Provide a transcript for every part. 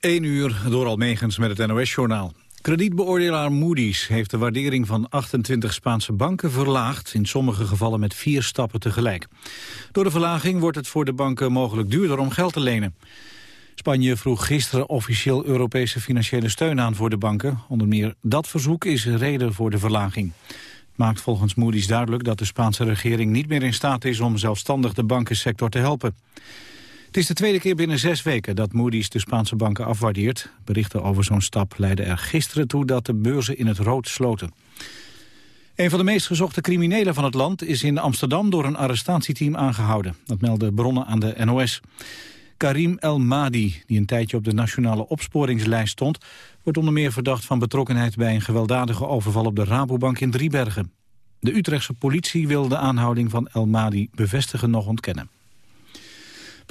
1 uur door Almegens met het NOS-journaal. Kredietbeoordelaar Moody's heeft de waardering van 28 Spaanse banken verlaagd... in sommige gevallen met vier stappen tegelijk. Door de verlaging wordt het voor de banken mogelijk duurder om geld te lenen. Spanje vroeg gisteren officieel Europese financiële steun aan voor de banken. Onder meer dat verzoek is reden voor de verlaging. Het maakt volgens Moody's duidelijk dat de Spaanse regering niet meer in staat is... om zelfstandig de bankensector te helpen. Het is de tweede keer binnen zes weken dat Moody's de Spaanse banken afwaardeert. Berichten over zo'n stap leidden er gisteren toe dat de beurzen in het rood sloten. Een van de meest gezochte criminelen van het land is in Amsterdam door een arrestatieteam aangehouden. Dat melden bronnen aan de NOS. Karim El Madi, die een tijdje op de nationale opsporingslijst stond... wordt onder meer verdacht van betrokkenheid bij een gewelddadige overval op de Rabobank in Driebergen. De Utrechtse politie wil de aanhouding van El Madi bevestigen nog ontkennen.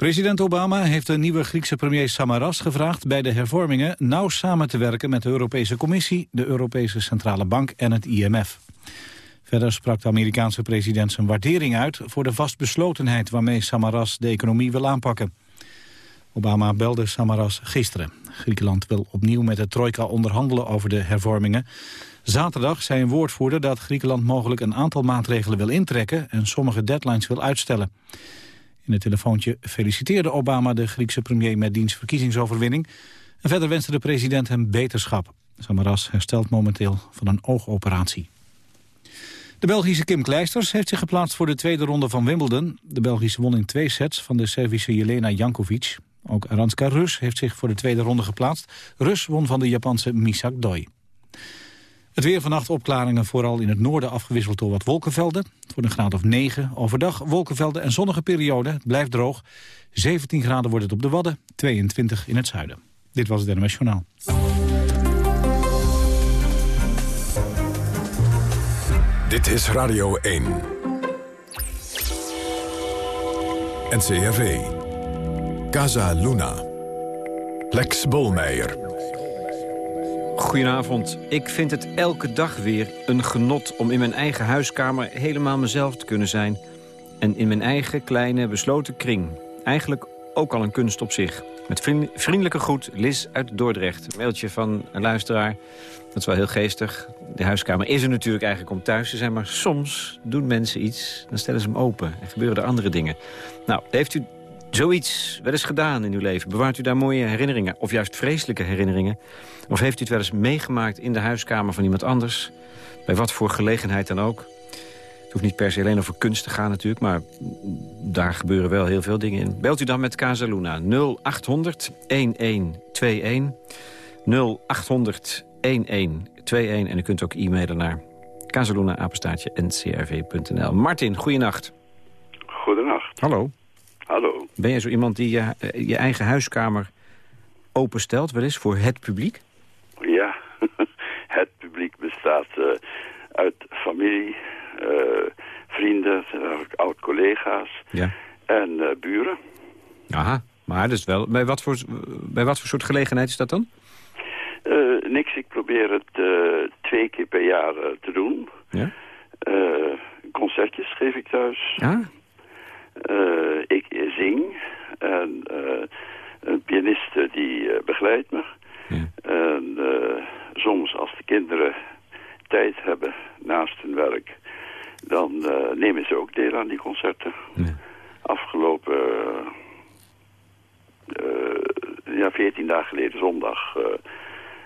President Obama heeft de nieuwe Griekse premier Samaras gevraagd bij de hervormingen nauw samen te werken met de Europese Commissie, de Europese Centrale Bank en het IMF. Verder sprak de Amerikaanse president zijn waardering uit voor de vastbeslotenheid waarmee Samaras de economie wil aanpakken. Obama belde Samaras gisteren. Griekenland wil opnieuw met de trojka onderhandelen over de hervormingen. Zaterdag zei een woordvoerder dat Griekenland mogelijk een aantal maatregelen wil intrekken en sommige deadlines wil uitstellen. In het telefoontje feliciteerde Obama de Griekse premier met diens verkiezingsoverwinning. En verder wenste de president hem beterschap. Samaras herstelt momenteel van een oogoperatie. De Belgische Kim Kleisters heeft zich geplaatst voor de tweede ronde van Wimbledon. De Belgische won in twee sets van de Servische Jelena Jankovic. Ook Aranska Rus heeft zich voor de tweede ronde geplaatst. Rus won van de Japanse Misak Doi. Het weer vannacht opklaringen vooral in het noorden afgewisseld door wat wolkenvelden. Voor een graad of 9. Overdag wolkenvelden en zonnige periode. Het blijft droog. 17 graden wordt het op de Wadden, 22 in het zuiden. Dit was het NMS Journaal. Dit is Radio 1. NCRV. Casa Luna. Lex Bolmeijer. Goedenavond. Ik vind het elke dag weer een genot om in mijn eigen huiskamer helemaal mezelf te kunnen zijn. En in mijn eigen kleine besloten kring. Eigenlijk ook al een kunst op zich. Met vriendelijke groet, Liz uit Dordrecht. Een mailtje van een luisteraar. Dat is wel heel geestig. De huiskamer is er natuurlijk eigenlijk om thuis te zijn. Maar soms doen mensen iets, dan stellen ze hem open. En gebeuren er andere dingen. Nou, heeft u zoiets wel eens gedaan in uw leven? Bewaart u daar mooie herinneringen? Of juist vreselijke herinneringen? Of heeft u het wel eens meegemaakt in de huiskamer van iemand anders? Bij wat voor gelegenheid dan ook? Het hoeft niet per se alleen over kunst te gaan natuurlijk... maar daar gebeuren wel heel veel dingen in. Belt u dan met Casaluna 0800 1121 0800 1121 en u kunt ook e-mailen naar casaluna-ncrv.nl. Martin, goeienacht. Goedenacht. Hallo. Hallo. Ben jij zo iemand die je, eh, je eigen huiskamer openstelt, wel eens, voor het publiek? Ja, het publiek bestaat uh, uit familie, uh, vrienden, oud-collega's ja. en buren. Aha, maar dus wel, bij, wat voor, bij wat voor soort gelegenheid is dat dan? niks, ik probeer het twee keer per jaar te doen. Ja? concertjes geef ik thuis. Ja? Ik zing en een pianiste die begeleidt me. Ja. En soms als de kinderen tijd hebben naast hun werk... dan nemen ze ook deel aan die concerten. Ja. Afgelopen... Uh, ja, 14 dagen geleden zondag...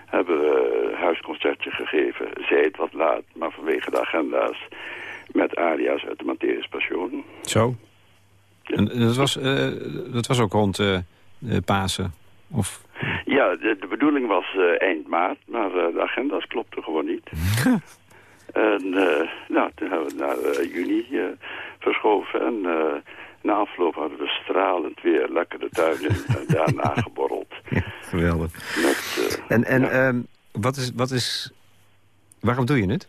hebben we een huisconcertje gegeven. Zij het wat laat, maar vanwege de agenda's... met aria's uit de Matthäus Passion. Zo. En dat was, dat was ook rond Pasen? Of... Ja, de, de, bedoeling was uh, eind maart, maar uh, de agenda's klopten gewoon niet. en uh, nou, toen hebben we naar juni verschoven en na afloop hadden we stralend weer lekker de tuin in en daarna geborreld. Ja, geweldig. Met, en en ja. um, wat, is, wat is... Waarom doe je het?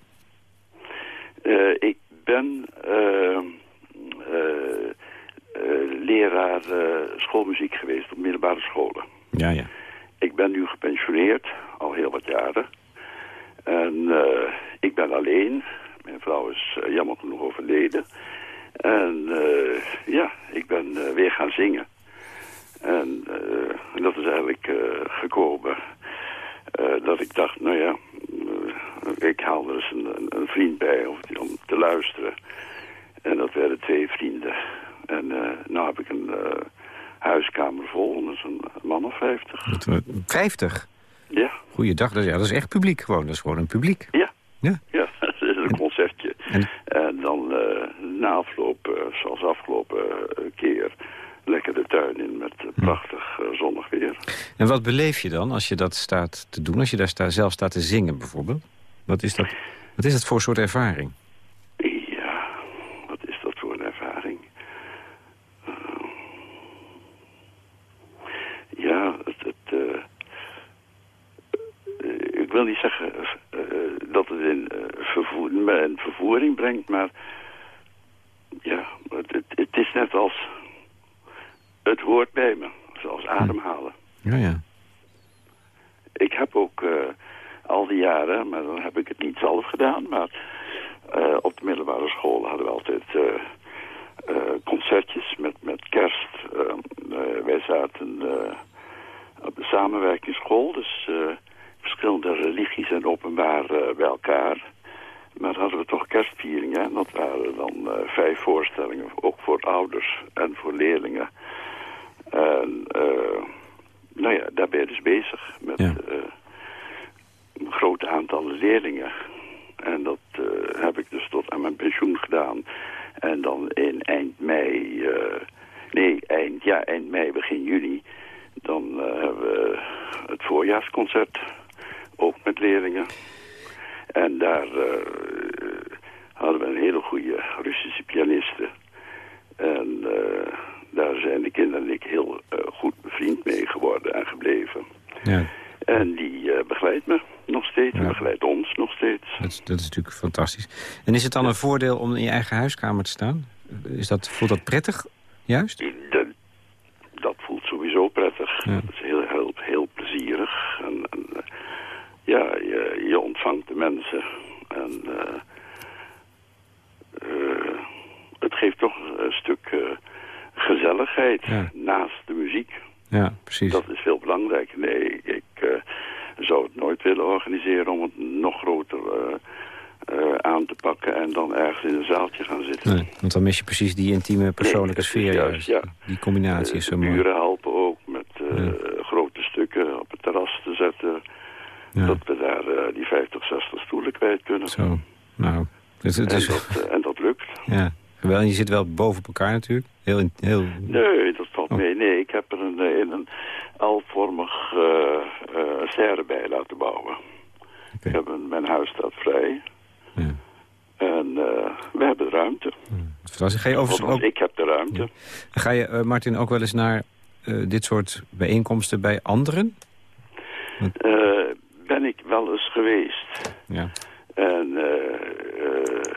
ik ben leraar schoolmuziek geweest op middelbare scholen. Ja, ja. Ik ben nu gepensioneerd, al heel wat jaren. En uh, ik ben alleen. Mijn vrouw is uh, jammer genoeg overleden. En ja, ik ben weer gaan zingen. En dat is eigenlijk gekomen. dat ik dacht, nou ja, ik haalde er eens een, een, vriend bij om, om, te luisteren. En dat werden twee vrienden. En nu heb ik een huiskamer vol, dus een man of vijftig. Vijftig? Ja. Goeiedag, dat, ja, dat is echt publiek gewoon. Dat is gewoon een publiek. Ja. Ja, ja dat is een concertje. En, en dan uh, na afloop, uh, zoals afgelopen uh, keer, lekker de tuin in met hm. prachtig zonnig weer. En wat beleef je dan als je dat staat te doen? Als je daar sta, zelf staat te zingen bijvoorbeeld? Wat is dat, wat is dat voor soort ervaring? Ja, wat is dat voor een ervaring? ja, het... het ik wil niet zeggen uh, dat het in, uh, vervoer, een vervoering brengt, maar ja, het, het, het, is net als het hoort bij me, zoals hm. ademhalen. Ja, ja. Ik heb ook uh, al die jaren, maar dan heb ik het niet zelf gedaan, maar op de middelbare school hadden we altijd concertjes met, met kerst. wij zaten op de samenwerkingsschool, dus verschillende religies en openbaar bij elkaar. Maar hadden we toch kerstvieringen. En dat waren dan uh, vijf voorstellingen, ook voor ouders en voor leerlingen. En uh, nou ja, daar ben je dus bezig met ja. een groot aantal leerlingen. En dat heb ik dus tot aan mijn pensioen gedaan. En dan in eind mei, nee, eind, ja, eind mei, begin juni... dan hebben we het voorjaarsconcert ook met leerlingen. En daar uh, hadden we een hele goede Russische pianiste. En uh, daar zijn de kinderen en ik heel uh, goed bevriend mee geworden en gebleven. Ja. En die begeleidt me nog steeds, ja. begeleidt ons nog steeds. Dat is, dat is natuurlijk fantastisch. En is het dan een voordeel om in je eigen huiskamer te staan? Is dat, voelt dat prettig, juist? Dat, dat voelt sowieso prettig. Ja. Dat is heel, heel, heel plezierig. Ja, je, je ontvangt de mensen. En uh, uh, het geeft toch een stuk uh, gezelligheid naast de muziek. Ja, precies. Dat is veel belangrijk. Nee, ik zou het nooit willen organiseren om het nog groter aan te pakken... en dan ergens in een zaaltje gaan zitten. Nee, want dan mis je precies die intieme persoonlijke sfeer. Juist, ja. Die combinatie is zo mooi. buren helpen ook met stukken op het terras te zetten dat we daar uh, die 50, 60 stoelen kwijt kunnen. Zo, nou... Het is... en, dat, en dat lukt. Ja. En je zit wel boven op elkaar natuurlijk. Heel, heel... Nee, dat valt oh. mee. Nee, ik heb er een, eh, in een L-vormig uh, serre bij laten bouwen. Okay. Ik heb een, mijn huis staat vrij. Ja. En we hebben ruimte. Ja. Ga je over... ook... Ik heb de ruimte. Ja. Ga je, Martin, ook wel eens naar dit soort bijeenkomsten bij anderen ik wel eens geweest. Ja. En uh,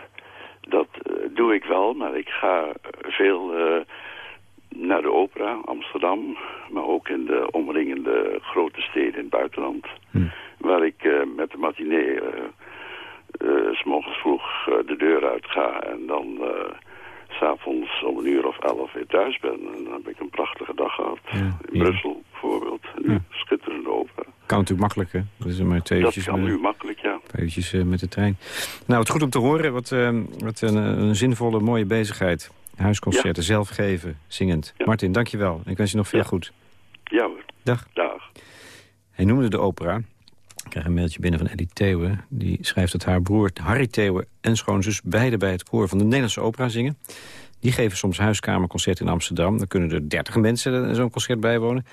dat eh, doe ik wel, maar ik ga veel naar de opera, Amsterdam, maar ook in de omringende grote steden in het buitenland. Hm. Waar ik met de matinee uh, s morgens vroeg de deur uit ga en dan s'avonds om een uur of elf weer thuis ben. En dan heb ik een prachtige dag gehad. in Brussel bijvoorbeeld. Nu ja. schitterende opera. Kan natuurlijk makkelijk, hè? Dat, is maar twee dat kan nu makkelijk, ja. Twee uh, met de trein. Nou, het goed om te horen. Wat, wat een, een, zinvolle, mooie bezigheid. Huisconcerten, zelf geven, zingend. Martin, dankjewel. Ik wens je nog veel goed. Ja hoor. Dag. Dag. Hij noemde de opera. Ik krijg een mailtje binnen van Eddie Theeuwen. Die schrijft dat haar broer Harry Theeuwen en schoonzus... beide bij het koor van de Nederlandse opera zingen. Die geven soms huiskamerconcerten in Amsterdam. Dan kunnen er dertig mensen zo'n concert bijwonen.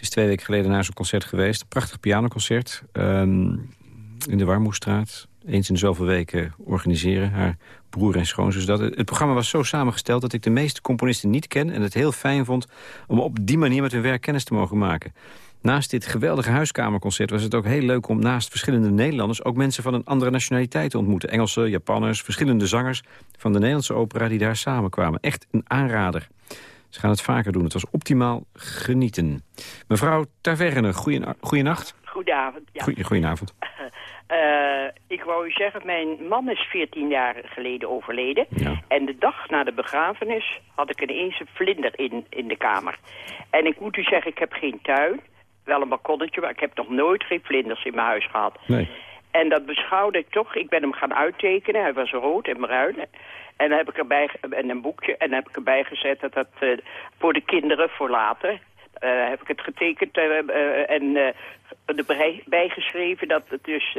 Is twee weken geleden naar zo'n concert geweest. Een prachtig pianoconcert um, in de Warmoestraat. Eens in zoveel weken organiseren. Haar broer en schoonzus. Dat, het programma was zo samengesteld dat ik de meeste componisten niet ken... en het heel fijn vond om op die manier met hun werk kennis te mogen maken. Naast dit geweldige huiskamerconcert was het ook heel leuk om naast verschillende Nederlanders ook mensen van een andere nationaliteit te ontmoeten. Engelse, Japanners, verschillende zangers van de Nederlandse opera die daar samenkwamen. Echt een aanrader. Ze gaan het vaker doen. Het was optimaal genieten. Mevrouw Taverne, goeienacht. Goedenavond. Ja. goedenavond. Uh, ik wou u zeggen, mijn man is 14 jaar geleden overleden. Ja. En de dag na de begrafenis had ik ineens een vlinder in, in de kamer. En ik moet u zeggen, ik heb geen tuin. wel een balkonnetje, maar ik heb nog nooit geen vlinders in mijn huis gehad. Nee. En dat beschouwde ik toch. Ik ben hem gaan uittekenen. Hij was rood en bruin. En dan heb ik erbij en een boekje en dan heb ik erbij gezet dat dat uh, voor de kinderen voor later. Uh, heb ik het getekend uh, en erbij geschreven dat het dus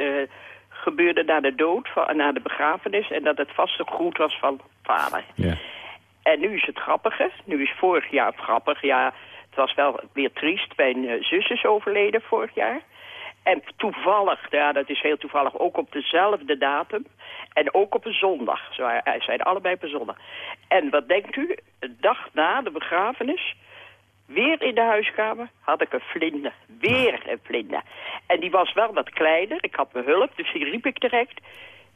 gebeurde na de dood, van, na de begrafenis en dat het vaste goed was van vader. Ja. En nu is het grappige. Nu is vorig jaar grappig. Ja, het was wel weer triest. Mijn zus is overleden vorig jaar. En toevallig, ja, dat is heel toevallig, ook op dezelfde datum. En ook op een zondag. Zo, hij zijn allebei op een zondag. En wat denkt u? Een dag na de begrafenis, weer in de huiskamer, had ik een vlinder. Weer een vlinder. En die was wel wat kleiner. Ik had mijn hulp, dus die riep ik direct.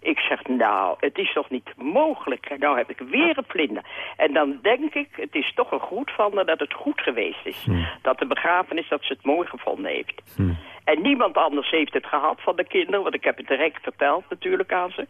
Ik zeg, nou, het is toch niet mogelijk. Nou heb ik weer een vlinder. En dan denk ik, het is toch een goed van dat het goed geweest is. Hm. Dat de begrafenis, dat ze het mooi gevonden heeft. Hm. En niemand anders heeft het gehad van de kinderen, want ik heb het direct verteld natuurlijk aan ze.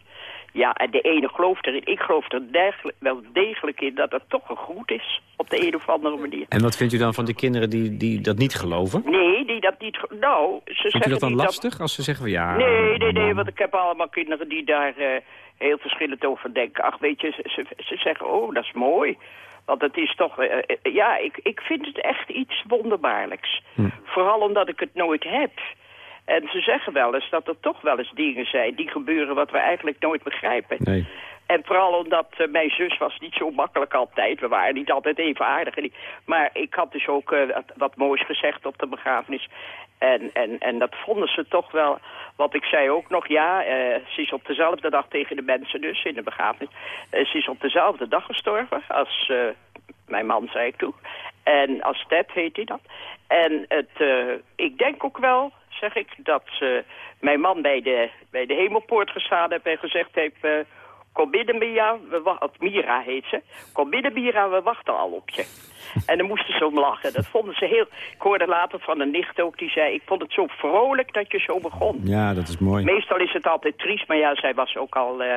Ja, en de ene gelooft erin. Ik geloof er degelijk, wel degelijk in dat het toch een goed is. Op de een of andere manier. En wat vindt u dan van die kinderen die, die dat niet geloven? Nee, die dat niet... Nou, ze Vindt zeggen u dat dan lastig als ze zeggen van ja... Nee, nee, nee, want ik heb allemaal kinderen die daar eh, heel verschillend over denken. Ach, weet je, ze, ze, ze zeggen, oh, dat is mooi. Want het is toch, eh, eh, ja, ik, ik vind het echt iets wonderbaarlijks. Hm. Vooral omdat ik het nooit heb. En ze zeggen wel eens dat er toch wel eens dingen zijn die gebeuren wat we eigenlijk nooit begrijpen. Nee. En vooral omdat eh, mijn zus was niet zo makkelijk altijd. We waren niet altijd even aardig. En Maar ik had dus ook eh, wat, wat moois gezegd op de begrafenis. En, en, en dat vonden ze toch wel. Wat ik zei ook nog, ja, eh, ze is op dezelfde dag tegen de mensen dus in de begrafenis. Ze is op dezelfde dag gestorven als mijn man, zei ik toen. En als Ted heet hij dat. En het, ik denk ook wel, zeg ik, dat eh, mijn man bij de, bij de hemelpoort gestaan heeft en gezegd heeft... Kom binnen, Mia. We wa- of Mira heet ze. Kom binnen, Mira, we wachten al op je. En dan moesten ze om lachen. Dat vonden ze heel... Ik hoorde later van een nicht ook, die zei... Ik vond het zo vrolijk dat je zo begon. Ja, dat is mooi. Meestal is het altijd triest, maar ja, zij was ook al eh,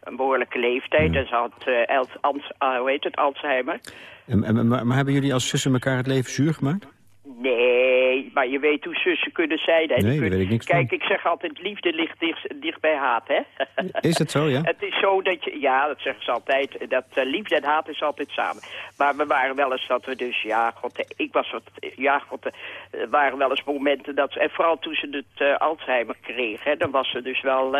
een behoorlijke leeftijd. En ze had, eh, El- Ans- hoe heet het, Alzheimer. En, en- maar, maar hebben jullie als zussen elkaar het leven zuur gemaakt? Nee, maar je weet hoe zussen kunnen zijn. Hè? Nee, daar weet ik niks Kijk, van. ik zeg altijd, liefde ligt dicht, dicht bij haat, hè? Is dat zo, ja? Het is zo dat je, ja, dat zeggen ze altijd, dat eh, liefde en haat is altijd samen. Maar we waren wel eens dat we dus, ja, god, eh, ik was wat, ja, god, eh, er waren wel eens momenten dat, en vooral toen ze het Alzheimer kreeg, hè, dan was ze dus wel,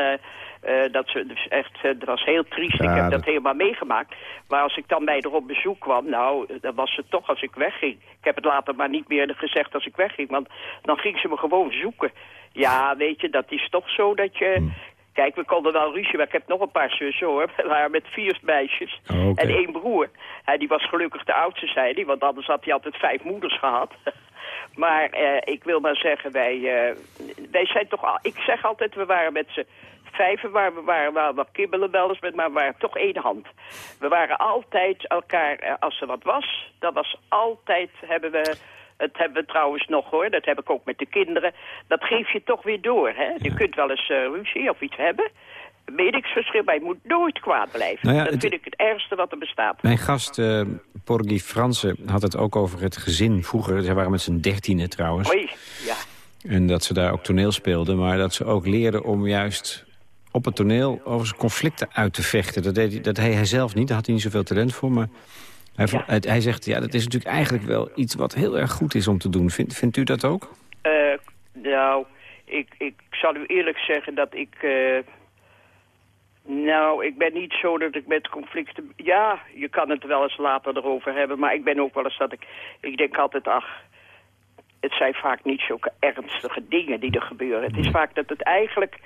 eh, dat ze dus echt, eh, dat was heel triest, Ja, ik heb dat- dat helemaal meegemaakt. Maar als ik dan bij haar op bezoek kwam, nou, dan was ze toch als ik wegging. Ik heb het later maar niet meer gezegd als ik wegging, want dan ging ze me gewoon zoeken. Ja, weet je, dat is toch zo dat je... Hm. Kijk, we konden wel ruzie, maar ik heb nog een paar zussen hoor. We waren met vier meisjes Oh, en één broer. En die was gelukkig de oudste, zei hij, want anders had hij altijd vijf moeders gehad. maar eh, ik wil maar zeggen, wij, eh, wij zijn toch al... Ik zeg altijd, we waren met z'n vijven, maar we waren wel wat kibbelen wel eens met, maar we waren toch één hand. We waren altijd elkaar, eh, als er wat was, dat was altijd, hebben we... Het hebben we trouwens nog hoor, dat heb ik ook met de kinderen. Dat geef je toch weer door, hè. Je kunt wel eens eh, ruzie of iets hebben. Meningsverschil, maar je moet nooit kwaad blijven. Nou ja, dat vind ik het ergste wat er bestaat. Mijn gast, eh Porgy Franse, had het ook over het gezin vroeger. Ze waren met z'n dertienen trouwens. Oei, ja. En dat ze daar ook toneel speelden. Maar dat ze ook leerden om juist op het toneel over zijn conflicten uit te vechten. Dat deed hij, dat deed hij zelf niet, daar had hij niet zoveel talent voor. Maar hij, Ja. hij, hij zegt, ja, dat is natuurlijk eigenlijk wel iets wat heel erg goed is om te doen. Vindt, vindt u dat ook? Eh, nou, ik, ik zal u eerlijk zeggen dat ik... eh, nou, ik ben niet zo dat ik met conflicten... Ja, je kan het wel eens later erover hebben, maar ik ben ook wel eens dat ik... Ik denk altijd, ach, het zijn vaak niet zulke ernstige dingen die er gebeuren. Het is vaak dat het eigenlijk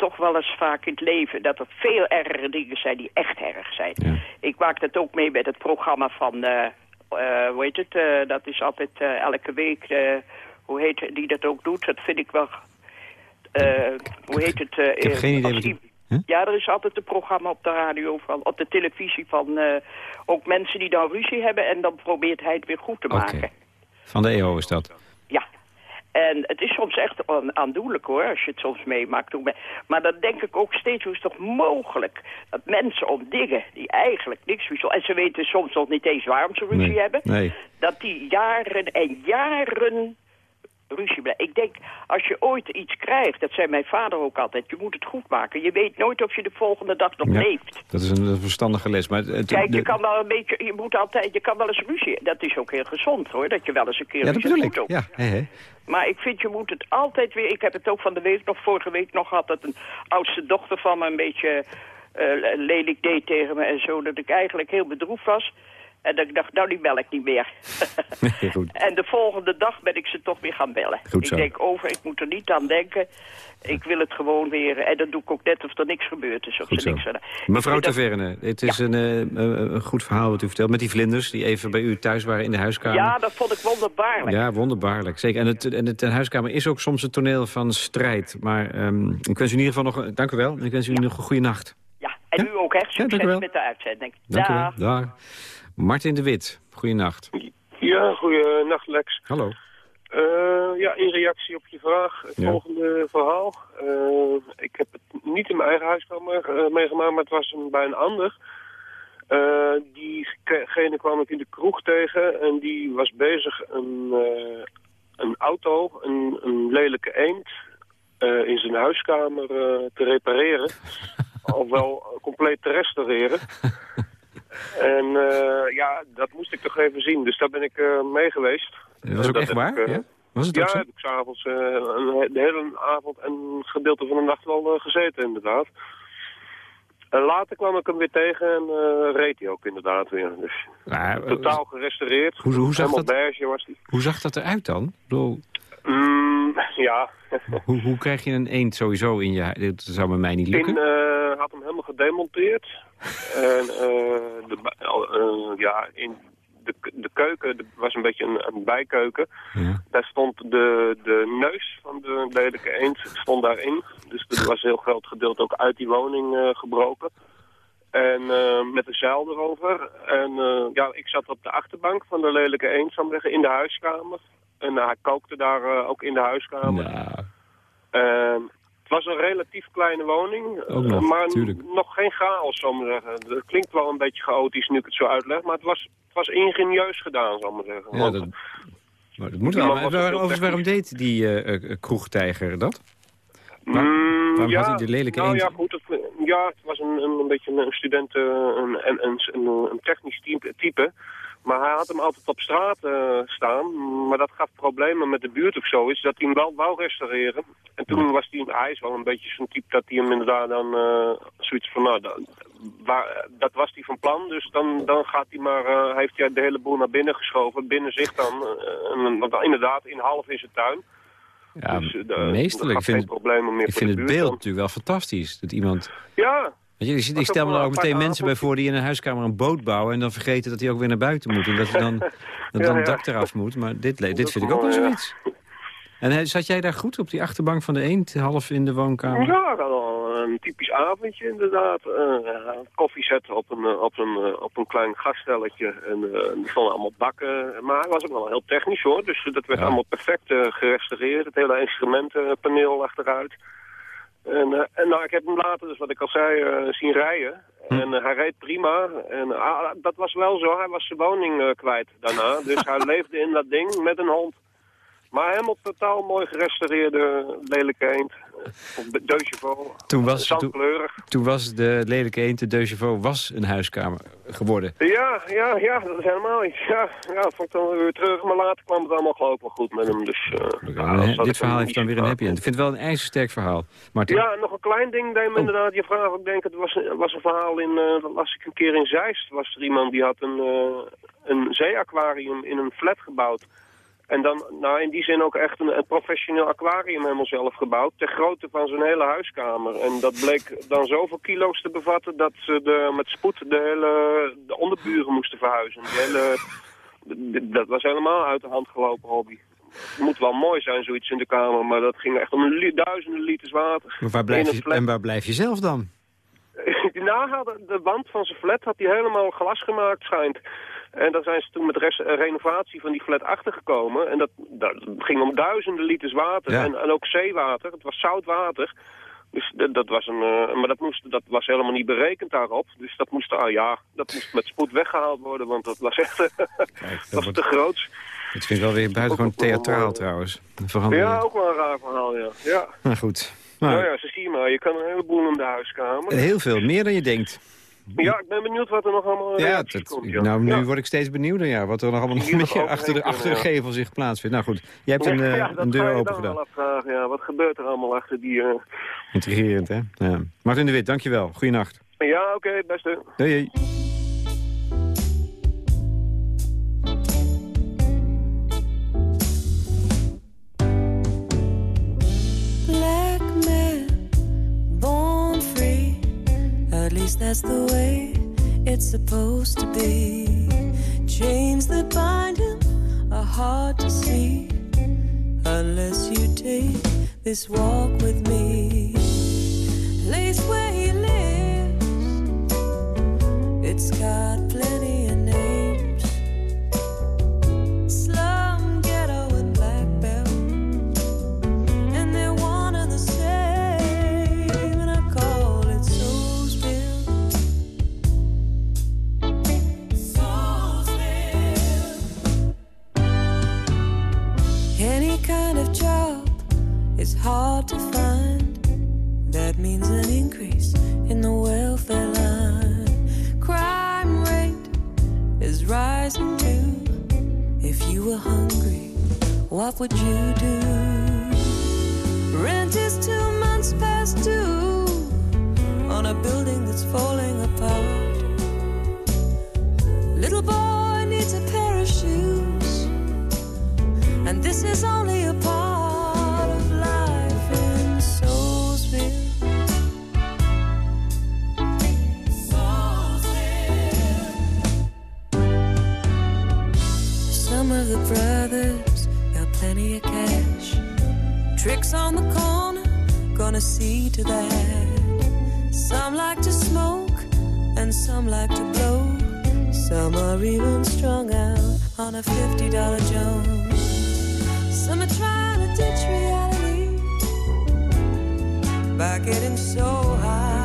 toch wel eens vaak in het leven... dat er veel ergere dingen zijn die echt erg zijn. Ja. Ik maak dat ook mee met het programma van... eh, eh, hoe heet het? eh, dat is altijd elke week... hoe heet het, die dat ook doet? Dat vind ik wel... hoe heet het? Ik heb geen idee Huh? ja, er is altijd een programma op de radio, van, op de televisie van ook mensen die dan ruzie hebben en dan probeert hij het weer goed te maken. Van de EO is dat. En het is soms echt aan- aandoenlijk hoor, als je het soms meemaakt. Maar dan denk ik ook steeds, hoe is het toch mogelijk dat mensen om dingen die eigenlijk niks bijzonder... En ze weten soms nog niet eens waarom ze ruzie Nee, hebben. nee. Dat die jaren en jaren ruzie. Ik denk, als je ooit iets krijgt, dat zei mijn vader ook altijd, je moet het goed maken. Je weet nooit of je de volgende dag nog Ja, leeft. Dat is een, verstandige les. Maar het, Kijk, je kan wel een beetje, je moet altijd, je kan wel eens ruzie. Dat is ook heel gezond hoor, dat je wel eens een keer ja, dat bedoel ik. ook. Ja, hè. Maar ik vind, je moet het altijd weer... Ik heb het ook van de week nog, vorige week nog gehad... dat een oudste dochter van me een beetje eh, lelijk deed tegen me en zo. Dat ik eigenlijk heel bedroefd was. En ik dacht, nou die bel ik niet meer. Goed. en de volgende dag ben ik ze toch weer gaan bellen. Goed zo. Ik denk over, ik moet er niet aan denken. Ik wil het gewoon weer... En dat doe ik ook net of er niks gebeurd is. Of Goed er niks aan- Mevrouw dat- Taverne, het is een, eh, eh, een goed verhaal wat u vertelt. Met die vlinders die even bij u thuis waren in de huiskamer. Ja, dat vond ik wonderbaarlijk. Ja, wonderbaarlijk. Zeker. En, het, en het, de huiskamer is ook soms een toneel van strijd. Maar ehm, ik wens u in ieder geval nog... een- Dank u wel. En ik wens u nog een goede nacht. Ja, en Ja? u ook, u Succes wel. met de uitzending. Dank u Dag. wel. Dag. Martin de Wit, goeienacht. Ja, goeienacht Lex. Hallo. Eh, ja, in reactie op je vraag, het Ja. volgende verhaal. Eh, ik heb het niet in mijn eigen huiskamer eh, meegemaakt, maar het was bij een ander. Diegene kwam ik in de kroeg tegen en die was bezig een, een auto, een, een lelijke eend, in zijn huiskamer te repareren. Ofwel compleet te restaureren. En eh, ja, dat moest ik toch even zien. Dus daar ben ik eh, mee geweest. Dat was ook Dat echt waar? ik, eh, ja? Was het Ja, heb ik s'avonds de hele avond en een gedeelte van de nacht wel gezeten, inderdaad. En later kwam ik hem weer tegen en reed hij ook inderdaad weer. Dus eh, totaal gerestaureerd. Hoe- hoe zag dat? beige was. Hoe zag dat eruit dan? Ik bedoel, Mm, ja, hoe, hoe krijg je een eend sowieso in je... Dit zou met mij niet lukken. eh, had hem helemaal gedemonteerd. en eh, de, ba- eh, ja, in de, de keuken de, was een beetje een, een bijkeuken. Ja. Daar stond de, de neus van de lelijke eend stond daarin. Dus er was een heel groot gedeelte ook uit die woning eh, gebroken. En eh, met een zeil erover. En eh, ja, ik zat op de achterbank van de lelijke eend, zou zeggen, in de huiskamer. En hij kookte daar ook in de huiskamer. Nou, Ehm, was een relatief kleine woning, nog, eh, maar tuurlijk. nog geen chaos, zou ik maar zeggen. Het klinkt wel een beetje chaotisch nu ik het zo uitleg, maar het was, het was ingenieus gedaan, zou ik maar zeggen. ja, dat, maar dat moet wel. Maar overigens, waarom deed die eh, kroegtijger dat? Waar- Mm, waarom ja, had hij die lelijke nou eend? ja, goed. Het, ja, het was een, een, een beetje een student, een, een, een, technisch type. Maar hij had hem altijd op straat eh, staan. Maar dat gaf problemen met de buurt of zo. Is dat hij hem wel wou restaureren. En toen was hij, hij is wel een beetje zo'n type dat hij hem inderdaad dan eh, zoiets van, nou, dat, waar, dat was hij van plan. Dus dan, dan gaat hij maar, eh, heeft hij de hele boel naar binnen geschoven. Binnen zich dan. want inderdaad, in half in zijn tuin. Ja, dus, meesterlijk. Ik vind, geen problemen meer ik vind het beeld dan. natuurlijk wel fantastisch. Dat iemand... Ja, je, ik, stel me er ook een meteen mensen bij voor die in een huiskamer een boot bouwen... en dan vergeten dat hij ook weer naar buiten moet. En dat, hij dan, dat Ja, dan het ja. dak eraf moet. Maar dit, dit Dat vind ik ook wel ja. zoiets. En zat jij daar goed op die achterbank van de eend, half in de woonkamer? Ja, wel een typisch avondje inderdaad. Eh, koffie zetten op een, eh, op, een, eh, op een klein gaststelletje. En eh, er stonden allemaal bakken. Maar hij was ook wel heel technisch hoor. Dus dat werd Ja. allemaal perfect eh, gerestaureerd. Het hele instrumentenpaneel achteruit. En, eh, en nou, ik heb hem later, dus wat ik al zei, eh, zien rijden. En eh, hij reed prima. En ah, dat was wel zo, hij was zijn woning kwijt daarna. Dus hij leefde in dat ding met een hond. Maar helemaal totaal mooi gerestaureerde lelijke eend. Of chevaux. Toen was, toen, Zandkleurig. toen was de lelijke eend, de Chevaux, was een huiskamer geworden. Ja, ja, ja, dat is helemaal iets. Ja, ja, dat vond ik dan weer terug. Maar later kwam het allemaal geloof ik wel goed met hem. Dus, eh, Ja, dit ik verhaal heeft dan weer een happy end. Ik vind het wel een ijzersterk verhaal. Martin? Ja, nog een klein ding deed me Oh. inderdaad je vraag ook denken. Het was, een- was een verhaal in, eh, dat las ik een keer in Zeist. Was er iemand die had een, eh, een zeeaquarium in een flat gebouwd. En dan, nou in die zin ook echt een, een professioneel aquarium helemaal zelf gebouwd. Ter grootte van zijn hele huiskamer. En dat bleek dan zoveel kilo's te bevatten dat ze de, met spoed de hele de onderburen moesten verhuizen. Die hele, dat was helemaal uit de hand gelopen hobby. Het moet wel mooi zijn, zoiets in de kamer, maar dat ging echt om li- duizenden liters water. Maar waar blijf je, en waar blijf je zelf dan? Na hadden de wand van zijn flat had hij helemaal glas gemaakt, schijnt. En daar zijn ze toen met res- eh, renovatie van die flat achtergekomen. En dat, dat ging om duizenden liters water Ja. en, en ook zeewater. Het was zout water. Dus dat, dat was een, eh, maar dat, moest, dat was helemaal niet berekend daarop. Dus dat moest, ah ja, dat moest met spoed weggehaald worden, want dat was echt dat was wordt- te groot. Dat vind ik wel weer buitengewoon theatraal trouwens. Ja, ook wel een raar verhaal, ja. Ja, nou goed. nou, ja, ze zie je maar. Je kan een heleboel in de huiskamer. Heel veel, meer dan je denkt. Ja, ik ben benieuwd wat er nog allemaal Ja, reactie dat, komt. ja. nou, nu Ja. word ik steeds benieuwder ja, wat er nog allemaal nog achter de, achter de ja. gevel zich plaatsvindt. Nou goed, jij hebt een, eh, ja, een ga deur open gedaan. afvragen, ja. Wat gebeurt er allemaal achter die... eh, Intrigerend, hè? Ja. Martin de Wit, dankjewel. Goeienacht. Ja, oké, beste. Doei. At least that's the way it's supposed to be. Chains that bind him are hard to see unless you take this walk with me. Place where he lives, it's got you were hungry, what would you do? Rent is two months past due on a building that's falling apart. Little boy needs a pair of shoes, and this is only a part to that. Some like to smoke, and some like to blow. Some are even strung out on a $50 Jones. Some are trying to ditch reality by getting so high.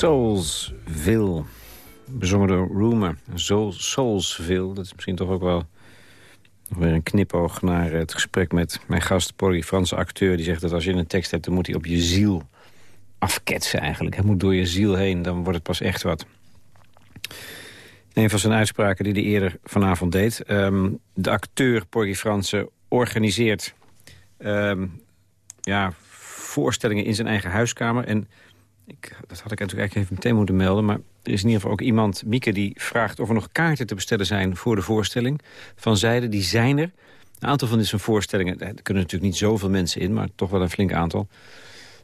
Soulsville. Bezongen door Rumor. Soul, Soulsville. Dat is misschien toch ook wel weer een knipoog naar het gesprek met mijn gast Porgy, Franse acteur. Die zegt dat als je een tekst hebt, dan moet hij op je ziel afketsen eigenlijk. Hij moet door je ziel heen, dan wordt het pas echt wat. Een van zijn uitspraken die hij eerder vanavond deed. ehm, de acteur Porgy Franse organiseert ehm, ja, voorstellingen in zijn eigen huiskamer. En ik, dat had ik natuurlijk eigenlijk even meteen moeten melden. Maar er is in ieder geval ook iemand, Mieke, die vraagt of er nog kaarten te bestellen zijn voor de voorstelling. Van Zijde, die zijn er. Een aantal van deze voorstellingen, er kunnen natuurlijk niet zoveel mensen in, maar toch wel een flink aantal.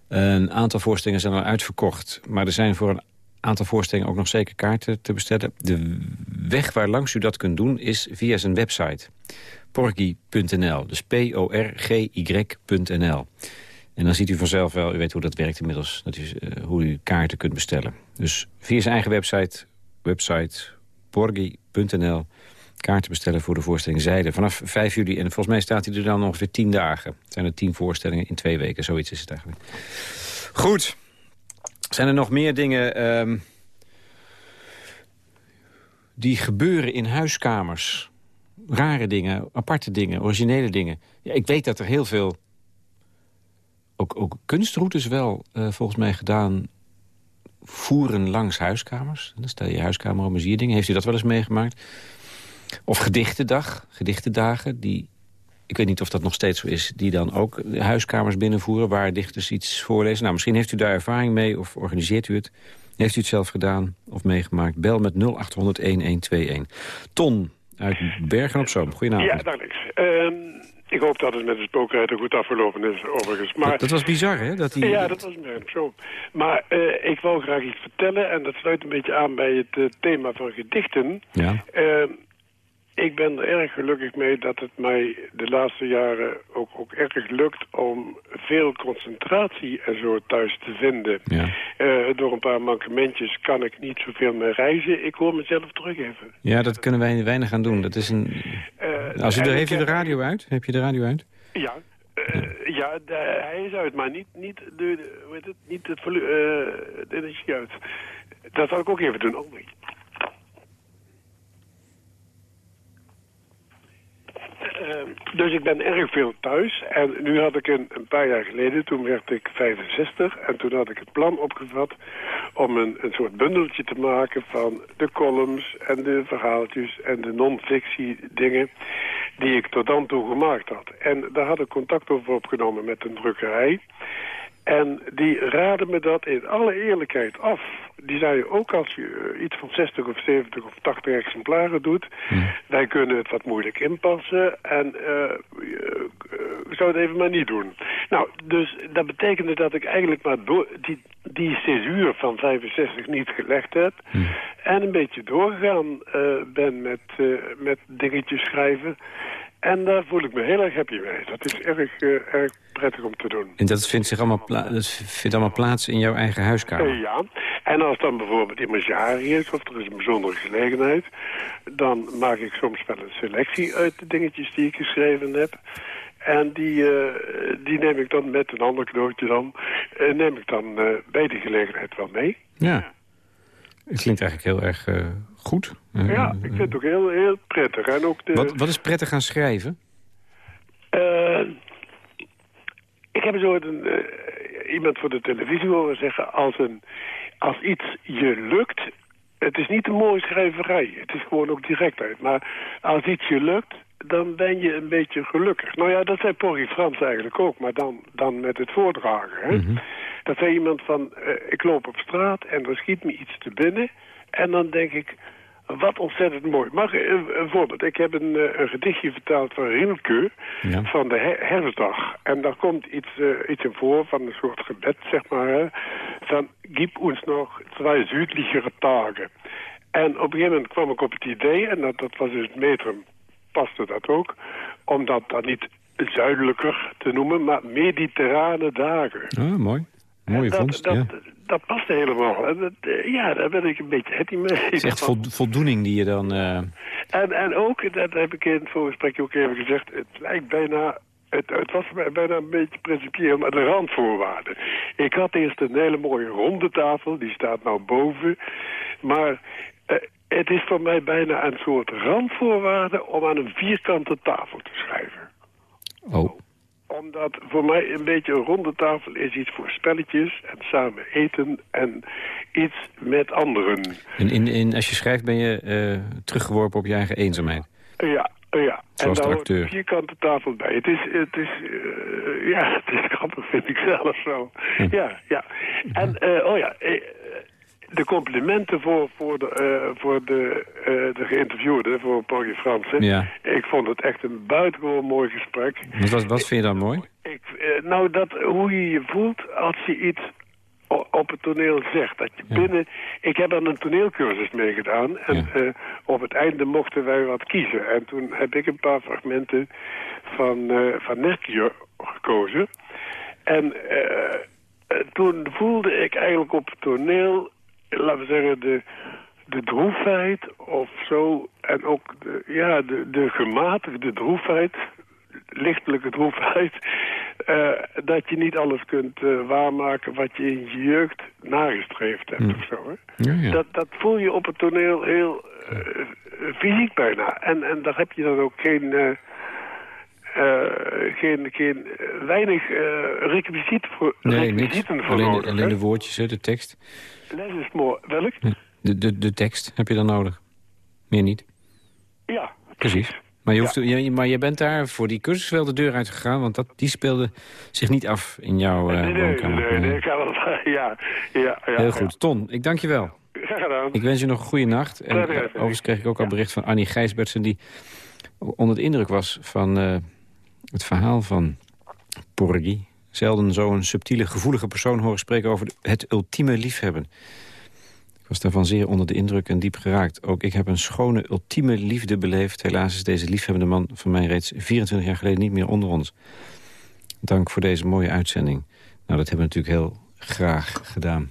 Een aantal voorstellingen zijn al uitverkocht. Maar er zijn voor een aantal voorstellingen ook nog zeker kaarten te bestellen. De weg waar langs u dat kunt doen is via zijn website. Porgy.nl, dus P-O-R-G-Y.nl. En dan ziet u vanzelf wel, u weet hoe dat werkt inmiddels... Dat u, eh, hoe u kaarten kunt bestellen. Dus via zijn eigen website, website borgi.nl... kaarten bestellen voor de voorstelling Zijde. Vanaf 5 juli, en volgens mij staat hij er dan ongeveer 10 dagen. Het zijn er 10 voorstellingen in twee weken, zoiets is het eigenlijk. Goed. Zijn er nog meer dingen... ehm, die gebeuren in huiskamers? Rare dingen, aparte dingen, originele dingen. Ja, ik weet dat er heel veel ook, ook kunstroutes wel eh, volgens mij gedaan voeren langs huiskamers. Dan stel je huiskamer op dingen. Heeft u dat wel eens meegemaakt? Of gedichtendag, gedichtendagen, die, ik weet niet of dat nog steeds zo is... die dan ook huiskamers binnenvoeren waar dichters iets voorlezen. Nou, misschien heeft u daar ervaring mee of organiseert u het. Heeft u het zelf gedaan of meegemaakt? Bel met 0800-1121. Ton uit Bergen op Zoom. Goedenavond. Ja, dank niks. Ehm, ik hoop dat het met de spookrijder goed afgelopen is, overigens. Maar, dat, dat was bizar, hè? Dat die... Ja, dat was zo. Maar eh, ik wil graag iets vertellen, en dat sluit een beetje aan bij het eh, thema van gedichten. Ja. Ehm, ik ben er erg gelukkig mee dat het mij de laatste jaren ook, ook erg lukt om veel concentratie en zo thuis te vinden. Ja. Eh, door een paar mankementjes kan ik niet zoveel meer reizen. Ik hoor mezelf terug even. ja, dat kunnen wij weinig aan doen. Dat is een... Als ik heeft u de radio uit? Heb je de radio uit? Ja, eh, ja de- hij is uit, maar niet, niet, de, de- heet het, niet het volu- eh, de energie uit. Dat zal ik ook even doen. Oh, nee. Eh, dus ik ben erg veel thuis. En nu had ik een, een paar jaar geleden, toen werd ik 65. En toen had ik het plan opgevat om een, een soort bundeltje te maken van de columns en de verhaaltjes en de non-fictie dingen die ik tot dan toe gemaakt had. En daar had ik contact over opgenomen met een drukkerij. En die raden me dat in alle eerlijkheid af. Die zeiden ook als je eh, iets van 60 of 70 of 80 exemplaren doet... wij kunnen het wat moeilijk inpassen en zou het even maar niet doen. Nou, dus dat betekende dat ik eigenlijk maar die, die césuur van 65 niet gelegd heb... en een beetje doorgegaan ben met, met dingetjes schrijven... En daar voel ik me heel erg happy mee. Dat is erg, eh, erg prettig om te doen. En dat vindt, zich allemaal, dat vindt allemaal plaats in jouw eigen huiskamer? Eh, ja, en als dan bijvoorbeeld iemand jarig is of er is een bijzondere gelegenheid... dan maak ik soms wel een selectie uit de dingetjes die ik geschreven heb. En die, eh, die neem ik dan met een ander cadeautje dan... neem ik dan bij die gelegenheid wel mee. Ja. Het klinkt eigenlijk heel erg goed. Eh, Ja, ik vind het ook heel, heel prettig. En ook de, wat, wat is prettig gaan schrijven? Eh, ik heb zo een, eh, iemand voor de televisie horen zeggen... Als, een, als iets je lukt... Het is niet een mooie schrijverij. Het is gewoon ook direct uit. Maar als iets je lukt, dan ben je een beetje gelukkig. Nou ja, dat zei Porgy Frans eigenlijk ook. Maar dan, dan met het voordragen. Hè? Dat zei iemand van... eh, ik loop op straat en er schiet me iets te binnen. En dan denk ik... Wat ontzettend mooi. Mag een, voorbeeld? Ik heb een, eh, een gedichtje vertaald van Rilke Ja. van de her- herfstdag. En daar komt iets, eh, iets in voor van een soort gebed, zeg maar. Van, gib ons nog twee zuidlichere dagen. En op een gegeven moment kwam ik op het idee, en dat, dat was dus het metrum, paste dat ook, om dat dan niet zuidelijker te noemen, maar mediterrane dagen. Oh, mooi. Mooie dat, vondst, dat, ja. dat paste helemaal. En dat, eh, ja, daar ben ik een beetje happy mee. Het is echt vol- voldoening die je dan... eh, En, en ook, dat heb ik in het voorgesprek ook even gezegd... het lijkt bijna... Het, het was bijna een beetje principieel, maar de randvoorwaarden. Ik had eerst een hele mooie ronde tafel, die staat nou boven. Maar eh, het is voor mij bijna een soort randvoorwaarde... om aan een vierkante tafel te schrijven oh, omdat voor mij een beetje een ronde tafel is iets voor spelletjes en samen eten en iets met anderen. en in, in, als je schrijft ben je eh, teruggeworpen op je eigen eenzaamheid. Ja, ja. Zoals en de daar hoort een vierkante tafel bij. Het is, het is, eh, ja, het is grappig vind ik zelf zo. Hm. Ja, ja. En, eh, oh ja, de complimenten voor, voor, de, eh, voor de, eh, de geïnterviewde, voor Porgy Fransen. Ja. Ik vond het echt een buitengewoon mooi gesprek. Wat, wat, wat vind je dan mooi? Ik, eh, nou, dat, hoe je je voelt als je iets op het toneel zegt. Dat je Ja. binnen... Ik heb aan een toneelcursus meegedaan. En Ja. op het einde mochten wij wat kiezen. En toen heb ik een paar fragmenten van, eh van gekozen. En toen voelde ik eigenlijk op het toneel, laten we zeggen, de, de droefheid of zo. En ook de, ja, de, de gematigde droefheid, lichtelijke droefheid. eh, dat je niet alles kunt eh, waarmaken wat je in je jeugd nagestreefd hebt of zo. Hè? Ja, ja. Dat, dat voel je op het toneel heel eh, fysiek bijna. En, en daar heb je dan ook geen... eh, geen, geen eh, weinig eh requisieten voor, Nee, requisieten niks. voor Alleen, nodig. alleen hè? de woordjes, hè, de tekst. Les is mooi. Welk? De, de, de tekst heb je dan nodig. Meer niet. Ja, Precies. Maar je, hoeft, je, maar je bent daar voor die cursus wel de deur uit gegaan... want dat, die speelde zich niet af in jouw eh nee, nee, woonkamer. nee, nee, ik ga wel, ja, ja, ja. Heel goed. Ton, ik dank je wel. Graag gedaan. Ik wens je nog een goede nacht. En overigens kreeg ik ook al bericht van Annie Gijsbertsen... die onder de indruk was van het verhaal van Porgy. Zelden zo'n subtiele, gevoelige persoon horen spreken... over het ultieme liefhebben. Ik was daarvan zeer onder de indruk en diep geraakt. Ook ik heb een schone, ultieme liefde beleefd. Helaas is deze liefhebbende man van mij reeds 24 jaar geleden niet meer onder ons. Dank voor deze mooie uitzending. Nou, dat hebben we natuurlijk heel graag gedaan.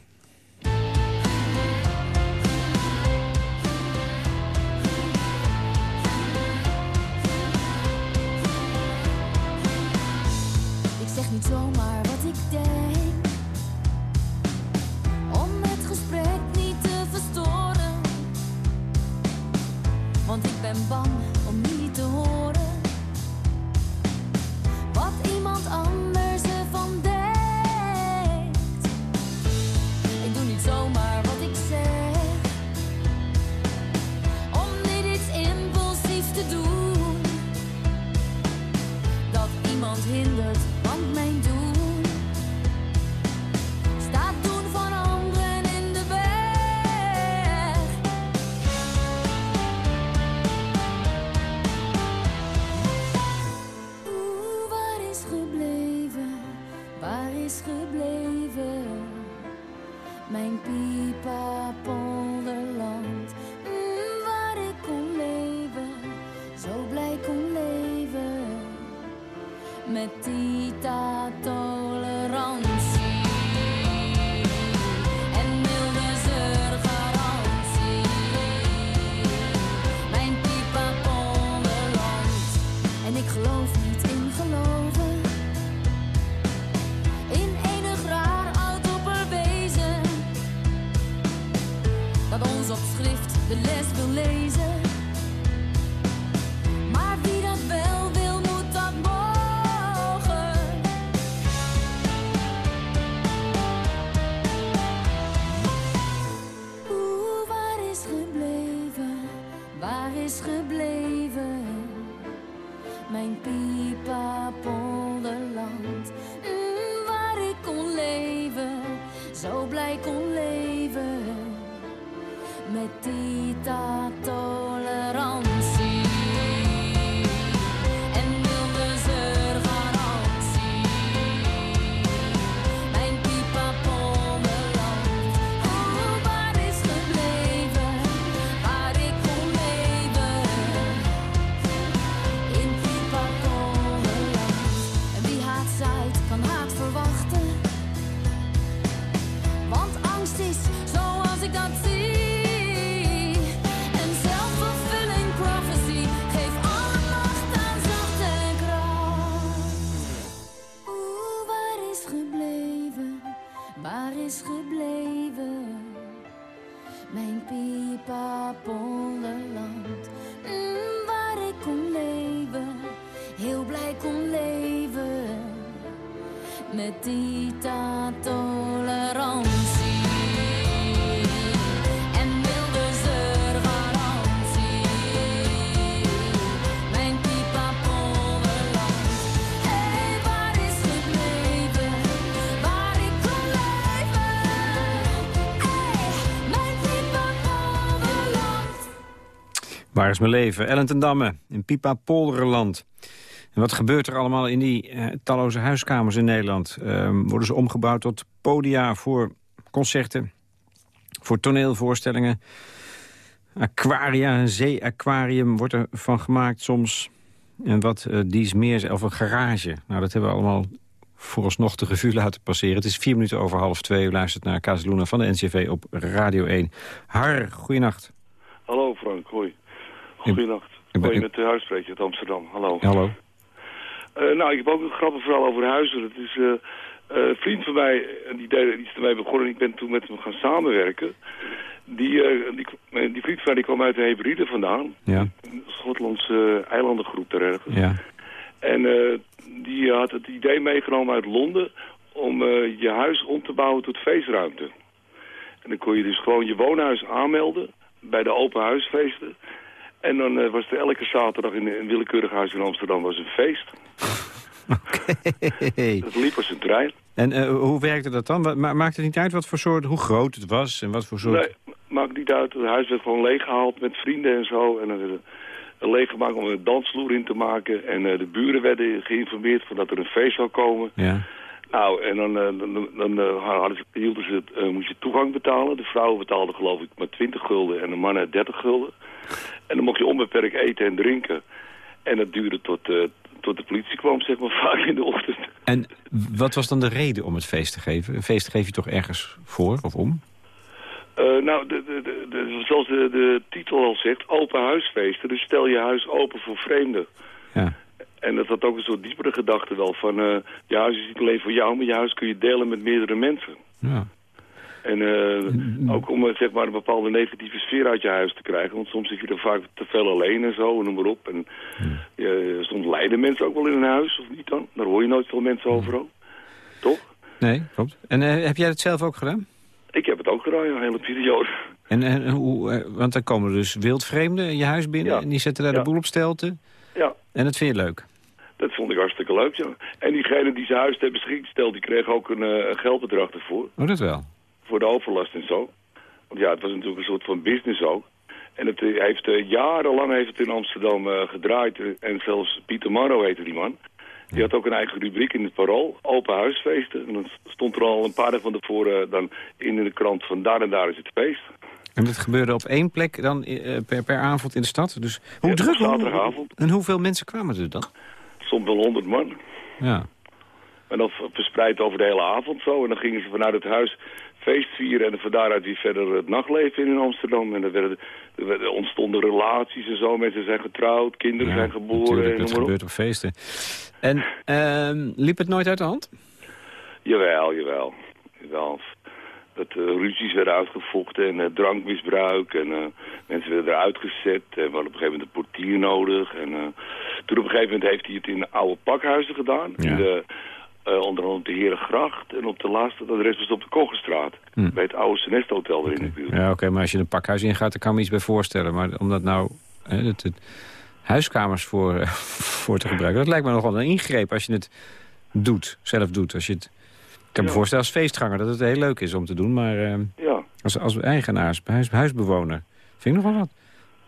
Waar is mijn leven? Ellen in Pipa Polderland. En wat gebeurt er allemaal in die eh, talloze huiskamers in Nederland? Ehm, worden ze omgebouwd tot podia voor concerten, voor toneelvoorstellingen? Aquaria, een zeeaquarium wordt er van gemaakt soms. En wat eh dies meer is, of een garage. Nou, dat hebben we allemaal vooralsnog de revue laten passeren. Het is vier minuten over half twee. U luistert naar Casaluna van de NCV op Radio 1. Har, goeienacht. Hallo Frank, hoi. Goedenacht. ik ben- Hoi, met de huisspreker uit Amsterdam. Hallo. Hallo. Eh, nou, ik heb ook een grappig verhaal over huizen. Het is eh, eh, een vriend van mij, en die, deed, die is ermee begonnen. Ik ben toen met hem gaan samenwerken. Die, eh, die, eh, die vriend van mij die kwam uit de Hebride vandaan. Ja, Een Schotlandse eh, eilandengroep daar ergens. ja. En eh, die had het idee meegenomen uit Londen om eh, je huis om te bouwen tot feestruimte. En dan kon je dus gewoon je woonhuis aanmelden bij de open huisfeesten. En dan eh, was er elke zaterdag in een willekeurig huis in Amsterdam was een feest. Hey. Dat liep als een trein. En eh, hoe werkte dat dan? Wa- ma- maakt het niet uit wat voor soort, hoe groot het was en wat voor soort... Nee, maakt niet uit. Het huis werd gewoon leeggehaald met vrienden en zo. En dan werd leeggemaakt om een dansvloer in te maken. En eh, de buren werden geïnformeerd van dat er een feest zou komen. Ja, Nou, en dan, dan, dan hadden ze, hielden ze, het, eh, moest je toegang betalen. De vrouwen betaalden geloof ik maar 20 gulden en de mannen 30 gulden. En dan mocht je onbeperkt eten en drinken. En dat duurde tot, eh, tot de politie kwam, zeg maar, vaak in de ochtend. En wat was dan de reden om het feest te geven? Een feest geef je toch ergens voor of om? Eh, nou, de, de, de, zoals de, de titel al zegt, open huisfeesten. Dus stel je huis open voor vreemden. Ja. En dat had ook een soort diepere gedachte wel van... eh, je huis is niet alleen voor jou, maar je huis kun je delen met meerdere mensen. ja. En eh, ook om eh, zeg maar, een bepaalde negatieve sfeer uit je huis te krijgen. Want soms zit je er vaak te veel alleen en zo, en noem maar op. En eh, soms lijden mensen ook wel in een huis, of niet dan? Daar hoor je nooit veel mensen over ook. Toch? Nee, klopt. En eh, heb jij het zelf ook gedaan? Ik heb het ook gedaan, ja, een hele periode. En, en hoe, want dan komen er dus wildvreemden in je huis binnen... Ja. en die zetten daar de boel op stelten. Ja, En dat vind je leuk? dat vond ik hartstikke leuk, ja. En diegene die zijn huis ter beschikking stelde, die kreeg ook een, een geldbedrag ervoor. Oh, dat wel. Voor de overlast en zo. Want ja, het was natuurlijk een soort van business ook. En het eh, heeft eh, jarenlang heeft het in Amsterdam eh, gedraaid. En zelfs Pieter Marro heette die man. Die had ook een eigen rubriek in het Parool, open huisfeesten. En dan stond er al een paar dagen van tevoren dan in de krant van daar en daar is het feest. En dat gebeurde op één plek dan per, per avond in de stad? Dus hoe Ja, druk? zaterdagavond. En hoeveel mensen kwamen er dan? Soms wel honderd man. Ja. En dat verspreid over de hele avond zo. En dan gingen ze vanuit het huis feest vieren. En van daaruit weer verder het nachtleven in Amsterdam. En er, werden, er ontstonden relaties en zo. Mensen zijn getrouwd, kinderen Ja, zijn geboren. En dat gebeurt op feesten. En ehm, liep het nooit uit de hand? Jawel, jawel. jawel. Dat eh, ruzies werden uitgevochten en eh, drankmisbruik. En eh, mensen werden eruit gezet. En we hadden op een gegeven moment een portier nodig. En toen op een gegeven moment heeft hij het in oude pakhuizen gedaan. Ja. In de, eh, onder andere op de Herengracht. En op de laatste adres was op de Kogelstraat. Hm. Bij het oude Senest Hotel er in de buurt. Ja, oké, maar als je een pakhuis ingaat, dan kan ik me iets bij voorstellen. Maar om dat nou, hè, het, het huiskamers voor, eh, voor te gebruiken, dat lijkt me nogal een ingreep als je het doet, zelf doet. Als je het, ik kan me Ja. voorstellen als feestganger dat het heel leuk is om te doen, maar eh, Ja. als, als eigenaar, als huis, huisbewoner, vind ik nog wel wat.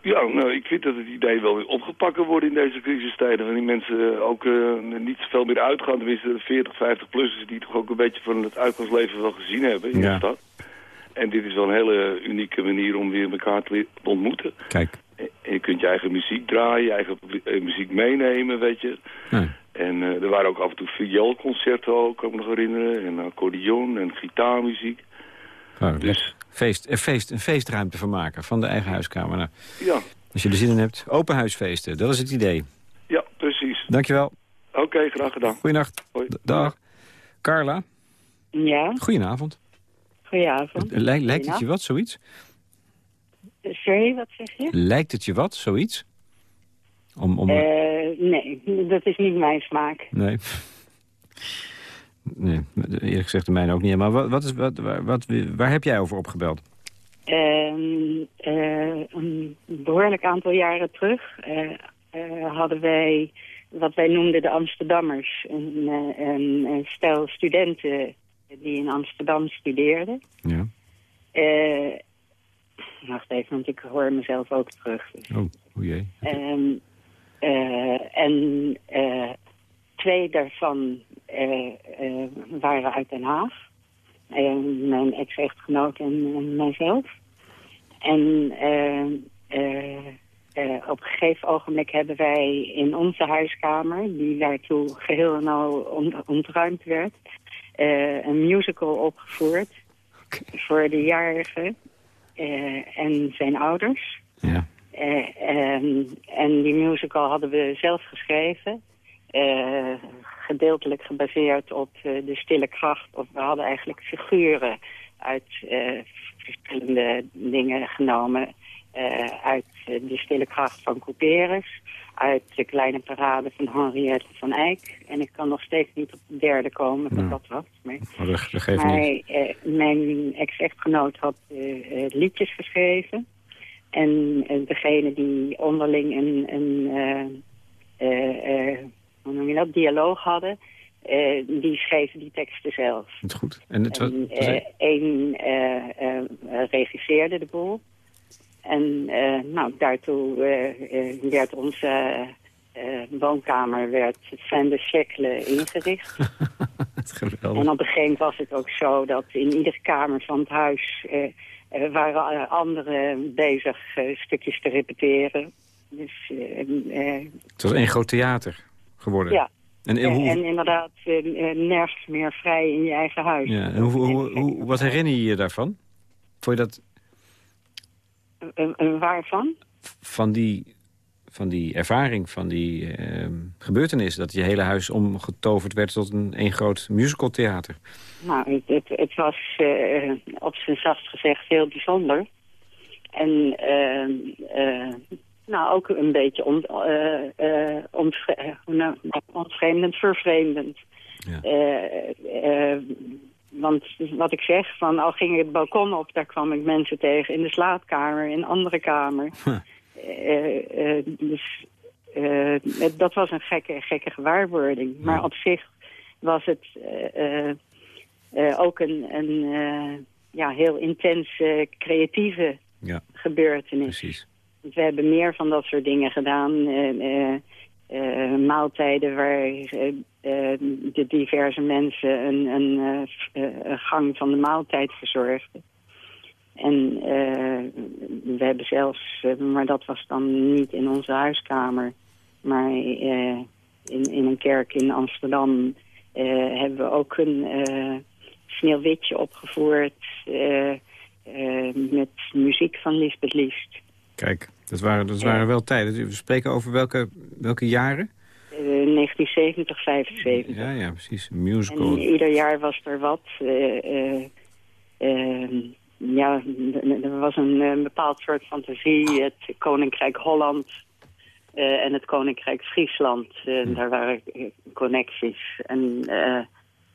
Ja, nou, ik vind dat het idee wel weer opgepakt kan worden in deze crisistijden. Van die mensen eh, ook eh, niet zoveel meer uitgaan. Tenminste, de 40, 50-plussers die toch ook een beetje van het uitgangsleven wel gezien hebben in Ja. de stad. En dit is wel een hele unieke manier om weer elkaar te ontmoeten. Kijk, En je kunt je eigen muziek draaien, je eigen eh, muziek meenemen, weet je. En er waren ook af en toe vioolconcerten ook, kan ik me nog herinneren. En accordeon en gitaarmuziek. Nou, Dus- feest, een, feest, een feestruimte van maken van de eigen huiskamer. Nou, Ja, als je er zin in hebt, open huisfeesten, dat is het idee. ja, precies. Dankjewel, Oké, graag gedaan. goeienacht. Hoi. Dag. Carla, Ja, goedenavond. goedenavond. Lij- lijkt het je wat, zoiets? Sorry, wat zeg je? Lijkt het je wat, zoiets? Om, om... Eh, nee, dat is niet mijn smaak. Nee. Nee, eerlijk gezegd de mijne ook niet. Maar wat, wat is, wat, waar, wat, waar heb jij over opgebeld? Ehm, eh, een behoorlijk aantal jaren terug eh, eh, hadden wij wat wij noemden de Amsterdammers. Een, een, een stel studenten die in Amsterdam studeerden. Ja. Wacht even, want ik hoor mezelf ook terug. Dus. Oh, o jee. Ehm, eh, en eh, twee daarvan eh, eh, waren uit Den Haag. Eh, mijn ex-echtgenoot en, en mijzelf. En op een gegeven ogenblik hebben wij in onze huiskamer, die daartoe geheel en al on- ontruimd werd, een musical opgevoerd voor de jarige en zijn ouders. Ja. Eh, en, en die musical hadden we zelf geschreven. Eh, gedeeltelijk gebaseerd op eh, de stille kracht. Of we hadden eigenlijk figuren uit eh, verschillende dingen genomen. Uit de stille kracht van Couperus. Uit de kleine parade van Henriette van Eyck. En ik kan nog steeds niet op de derde komen, wat Ja. dat was. Maar, Oh, dat, dat geeft maar niet. mijn ex-echtgenoot had liedjes geschreven. En degene die onderling een, een hoe noem je dat, dialoog hadden, eh, die schreven die teksten zelf. Het is goed. En het was, was- eh, eh, regisseerde de boel. En nou, daartoe werd onze woonkamer werd Saint de Siècle ingericht. geweldig. En op een gegeven moment was het ook zo dat in iedere kamer van het huis waren anderen bezig stukjes te repeteren. Dus Het was één groot theater geworden. ja. En, En, hoe, en inderdaad eh, eh, nergens meer vrij in je eigen huis. ja, en hoe, hoe, hoe- wat herinner je je daarvan? Vond je dat Eh, waarvan? van die, van die ervaring, van die ehm, gebeurtenis... dat je hele huis omgetoverd werd tot een één groot musicaltheater? Nou, het, het, het was eh, op zijn zachtst gezegd heel bijzonder. En eh, eh, nou, ook een beetje on, eh, eh, ontvre- nou, ontvreemdend, vervreemdend. Eh, eh, want wat ik zeg, van al ging ik het balkon op, daar kwam ik mensen tegen in de slaapkamer, in een andere kamer. Dus dat was een gekke, gekke gewaarwording. Maar op zich was het ook een, een ja, heel intense, creatieve Ja, gebeurtenis. precies. We hebben meer van dat soort dingen gedaan. eh, eh, eh, maaltijden waar de diverse mensen een, een, gang van de maaltijd verzorgden. En we hebben zelfs, maar dat was dan niet in onze huiskamer, maar in, in een kerk in Amsterdam hebben we ook een sneeuwwitje opgevoerd met muziek van Lisbeth Liest. Kijk, dat waren, dat waren wel tijden. We spreken over welke, welke jaren? Eh, 1970, 75. Ja, ja, precies. Een musical. En ieder jaar was er wat. eh, eh, eh, ja, er was een, eh, bepaald soort fantasie. Het Koninkrijk Holland eh, en het Koninkrijk Friesland. Eh, Daar waren eh, connecties. En eh,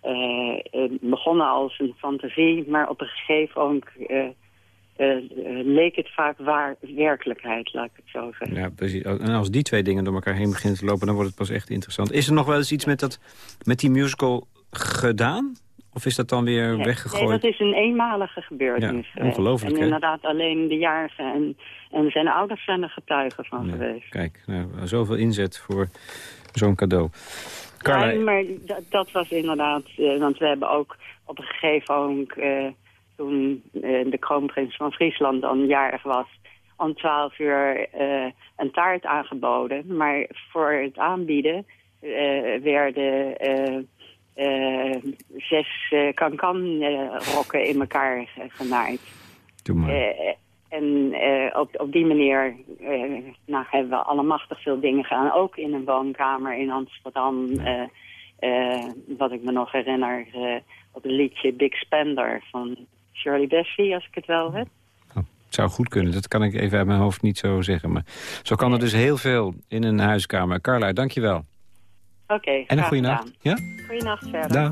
eh, het begonnen als een fantasie, maar op een gegeven moment eh, eh, eh, leek het vaak waar, werkelijkheid, laat ik het zo zeggen. Ja, precies. En als die twee dingen door elkaar heen beginnen te lopen... dan wordt het pas echt interessant. Is er nog wel eens iets met, dat, met die musical gedaan? Of is dat dan weer Nee, weggegooid? Nee, dat is een eenmalige gebeurtenis. Ja, ongelooflijk, En hè? inderdaad alleen de jarige en, en zijn ouders zijn er getuigen van Ja, geweest. Kijk, nou, zoveel inzet voor zo'n cadeau. Carla, Ja, maar dat, was inderdaad, eh, want we hebben ook op een gegeven moment, eh, toen eh, de kroonprins van Friesland dan jarig was, om 12 uur eh, een taart aangeboden. Maar voor het aanbieden eh, werden eh, zes kan-kan-rokken in elkaar genaaid. doe maar. En op, op die manier nou, hebben we allemachtig veel dingen gedaan. Ook in een woonkamer in Amsterdam. wat ik me nog herinner, op het liedje Big Spender van Shirley Bassey, als ik het wel heb. Het zou goed kunnen, dat kan ik even uit mijn hoofd niet zo zeggen. Maar zo kan er dus heel veel in een huiskamer. Carla, dankjewel. Oké, En een goede nacht. Ja? Goeienacht verder. Dag.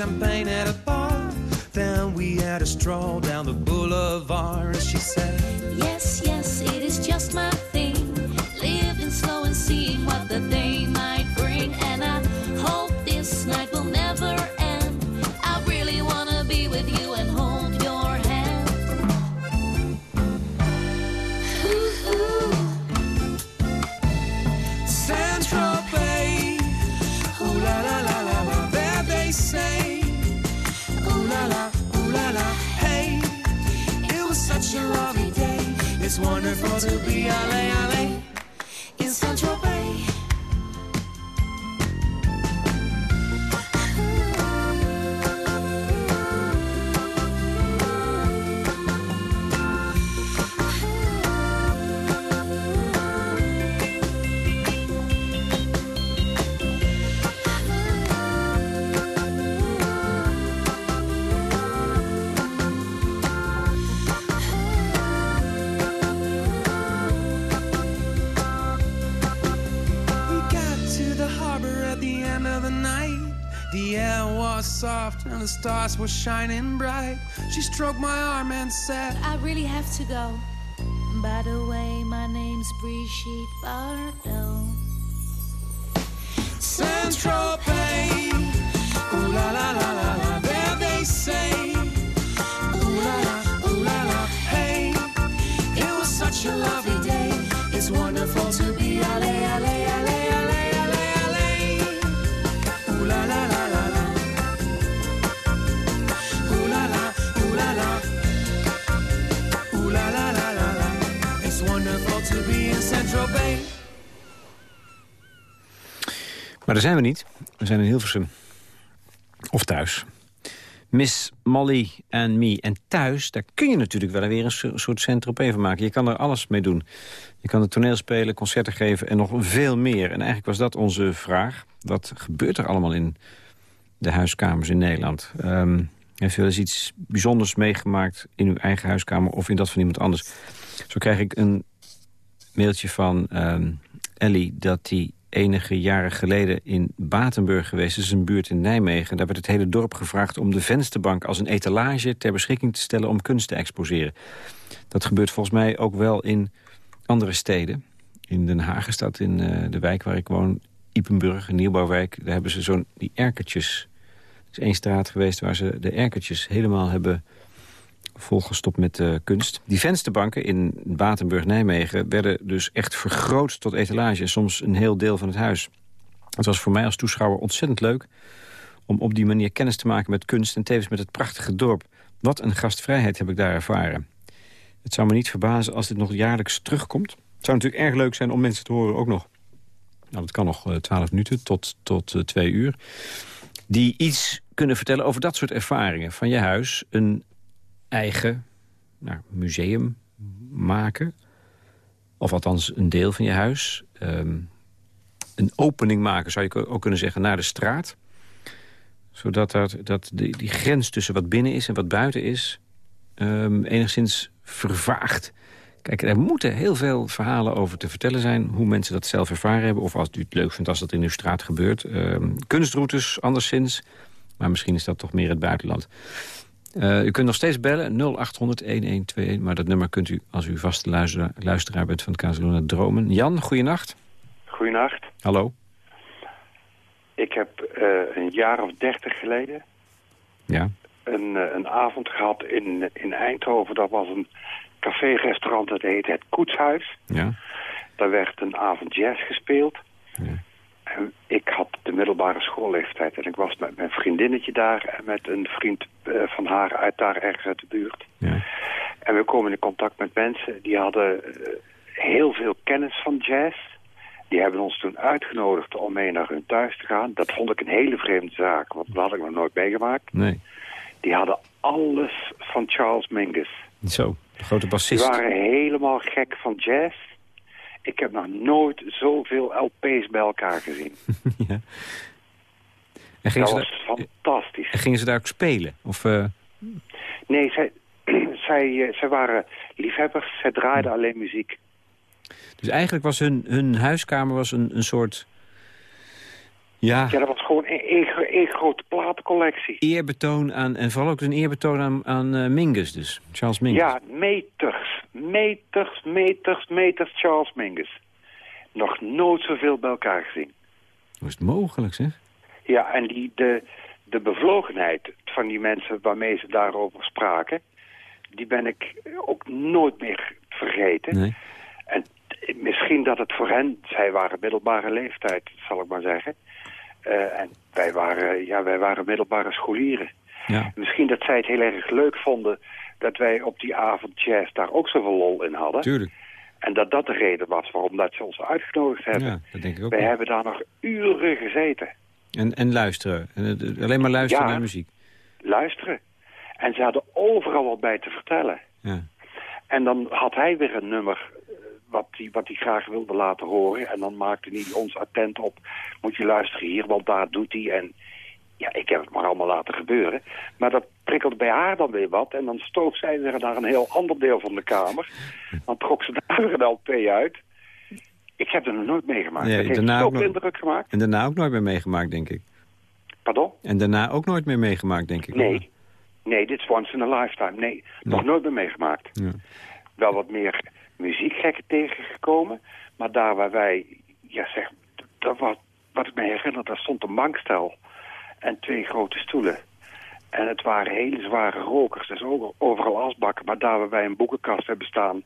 Champagne at a bar. Then we had a stroll down the the stars were shining bright. She stroked my arm and said, I really have to go. By the way, my name's Brigitte Bardot. Central Maar daar zijn we niet. We zijn in Hilversum. Of thuis. Miss Molly and Me. En thuis, daar kun je natuurlijk wel weer een so- soort centropee van maken. Je kan er alles mee doen. Je kan het toneel spelen, concerten geven en nog veel meer. En eigenlijk was dat onze vraag. Wat gebeurt er allemaal in de huiskamers in Nederland? Ehm, heeft u wel eens iets bijzonders meegemaakt in uw eigen huiskamer... of in dat van iemand anders? Zo krijg ik een mailtje van ehm, Ellie... dat die enige jaren geleden in Batenburg geweest is. een buurt in Nijmegen. Daar werd het hele dorp gevraagd om de vensterbank als een etalage... ter beschikking te stellen om kunst te exposeren. Dat gebeurt volgens mij ook wel in andere steden. In Den Haag is dat, in eh, de wijk waar ik woon, Ipenburg, een nieuwbouwwijk. Daar hebben ze zo'n die erkertjes. Er is één straat geweest waar ze de erkertjes helemaal hebben volgestopt met eh, kunst. Die vensterbanken in Batenburg-Nijmegen werden dus echt vergroot tot etalage. Soms een heel deel van het huis. Het was voor mij als toeschouwer ontzettend leuk... om op die manier kennis te maken met kunst... en tevens met het prachtige dorp. Wat een gastvrijheid heb ik daar ervaren. Het zou me niet verbazen als dit nog jaarlijks terugkomt. Het zou natuurlijk erg leuk zijn om mensen te horen ook nog... nou, dat kan nog twaalf minuten tot, tot eh, twee uur... die iets kunnen vertellen over dat soort ervaringen. Van je huis een eigen nou, museum maken. Of althans een deel van je huis. Ehm, een opening maken, zou je ook kunnen zeggen, naar de straat. Zodat dat, dat die, die grens tussen wat binnen is en wat buiten is... ehm, enigszins vervaagt. Kijk, er moeten heel veel verhalen over te vertellen zijn... hoe mensen dat zelf ervaren hebben. Of als u het leuk vindt als dat in uw straat gebeurt. Ehm, kunstroutes, anderszins. Maar misschien is dat toch meer het buitenland. Uh, u kunt nog steeds bellen, 0800-1121. Maar dat nummer kunt u, als u vaste luisteraar, luisteraar bent van Casaluna, dromen. Jan, goeienacht. Goeienacht. Hallo. Ik heb uh, een jaar of dertig geleden ja. een, uh, een avond gehad in, in Eindhoven. Dat was een café-restaurant, dat heette Het Koetshuis. Ja. Daar werd een avond jazz gespeeld. Ja. Ik had de middelbare schoolleeftijd en ik was met mijn vriendinnetje daar en met een vriend eh, van haar uit daar ergens uit de buurt. Ja. En we komen in contact met mensen die hadden eh, heel veel kennis van jazz. Die hebben ons toen uitgenodigd om mee naar hun thuis te gaan. Dat vond ik een hele vreemde zaak, want dat had ik nog nooit meegemaakt. Nee. Die hadden alles van Charles Mingus. Zo, de grote Die bassist. waren helemaal gek van jazz. Ik heb nog nooit zoveel LP's bij elkaar gezien. ja. En gingen, Dat ze was daar, fantastisch. en gingen ze daar ook spelen? Of, eh, Nee, zij, zij, eh, zij waren liefhebbers. Zij draaiden alleen muziek. dus eigenlijk was hun, hun huiskamer was een, een soort... Ja, Ja, dat was gewoon één grote platencollectie. eerbetoon aan... En vooral ook een eerbetoon aan, aan eh, Mingus dus. Charles Mingus. Ja, meters. Meters, meters, meters Charles Mingus. Nog nooit zoveel bij elkaar gezien. Hoe is het mogelijk, zeg? Ja, en die, de, de bevlogenheid van die mensen waarmee ze daarover spraken... die ben ik ook nooit meer vergeten. Nee. En misschien dat het voor hen... zij waren middelbare leeftijd, zal ik maar zeggen. Eh, en wij waren, ja, wij waren middelbare scholieren. Ja. Misschien dat zij het heel erg leuk vonden... dat wij op die avond jazz daar ook zoveel lol in hadden. Tuurlijk. En dat dat de reden was waarom dat ze ons uitgenodigd hebben. Ja, dat denk ik ook Wij wel. hebben daar nog uren gezeten. En, en luisteren. En, eh, alleen maar luisteren Ja. naar muziek. Luisteren. En ze hadden overal wat bij te vertellen. Ja. En dan had hij weer een nummer eh, wat hij wat graag wilde laten horen. En dan maakte hij ons attent op. Moet je luisteren hier, want daar doet hij. En ja, ik heb het maar allemaal laten gebeuren. Maar dat prikkelde bij haar dan weer wat. En dan stoof zij weer naar een heel ander deel van de kamer. Dan trok ze daar weer een LP uit. Ik heb het nog nooit meegemaakt. Nee, dat heeft ook indruk gemaakt. En daarna ook nooit meer meegemaakt, denk ik. Pardon? En daarna ook nooit meer meegemaakt, denk ik. Nee. Nee, dit is once in a lifetime. Nee, nog nooit meer meegemaakt. Ja. Wel wat meer muziekgekken tegengekomen. Maar daar waar wij, ja zeg, dat was, wat ik me herinner, daar stond een bankstel en twee grote stoelen. En het waren hele zware rokers, dus ook overal asbakken. Maar daar waar wij een boekenkast hebben staan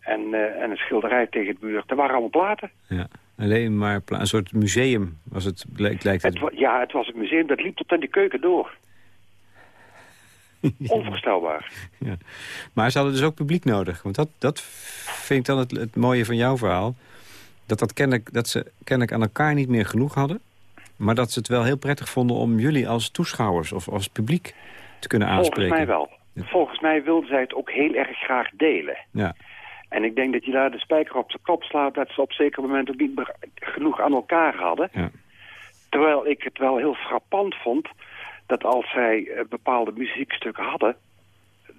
en, eh, en een schilderij tegen de muur, daar waren allemaal platen. Ja. Alleen maar een soort museum was het, lijkt het. Het, ja, het was een museum, dat liep tot in de keuken door. Onvoorstelbaar. Ja. Maar ze hadden dus ook publiek nodig. Want dat, dat vind ik dan het, het mooie van jouw verhaal. Dat, dat, kennelijk, dat ze kennelijk aan elkaar niet meer genoeg hadden. Maar dat ze het wel heel prettig vonden om jullie als toeschouwers of als publiek te kunnen aanspreken. Volgens mij wel. Volgens mij wilden zij het ook heel erg graag delen. Ja. En ik denk dat je daar de spijker op zijn kop slaat... dat ze op zeker moment ook niet meer genoeg aan elkaar hadden. Ja. Terwijl ik het wel heel frappant vond... dat als zij eh, bepaalde muziekstukken hadden...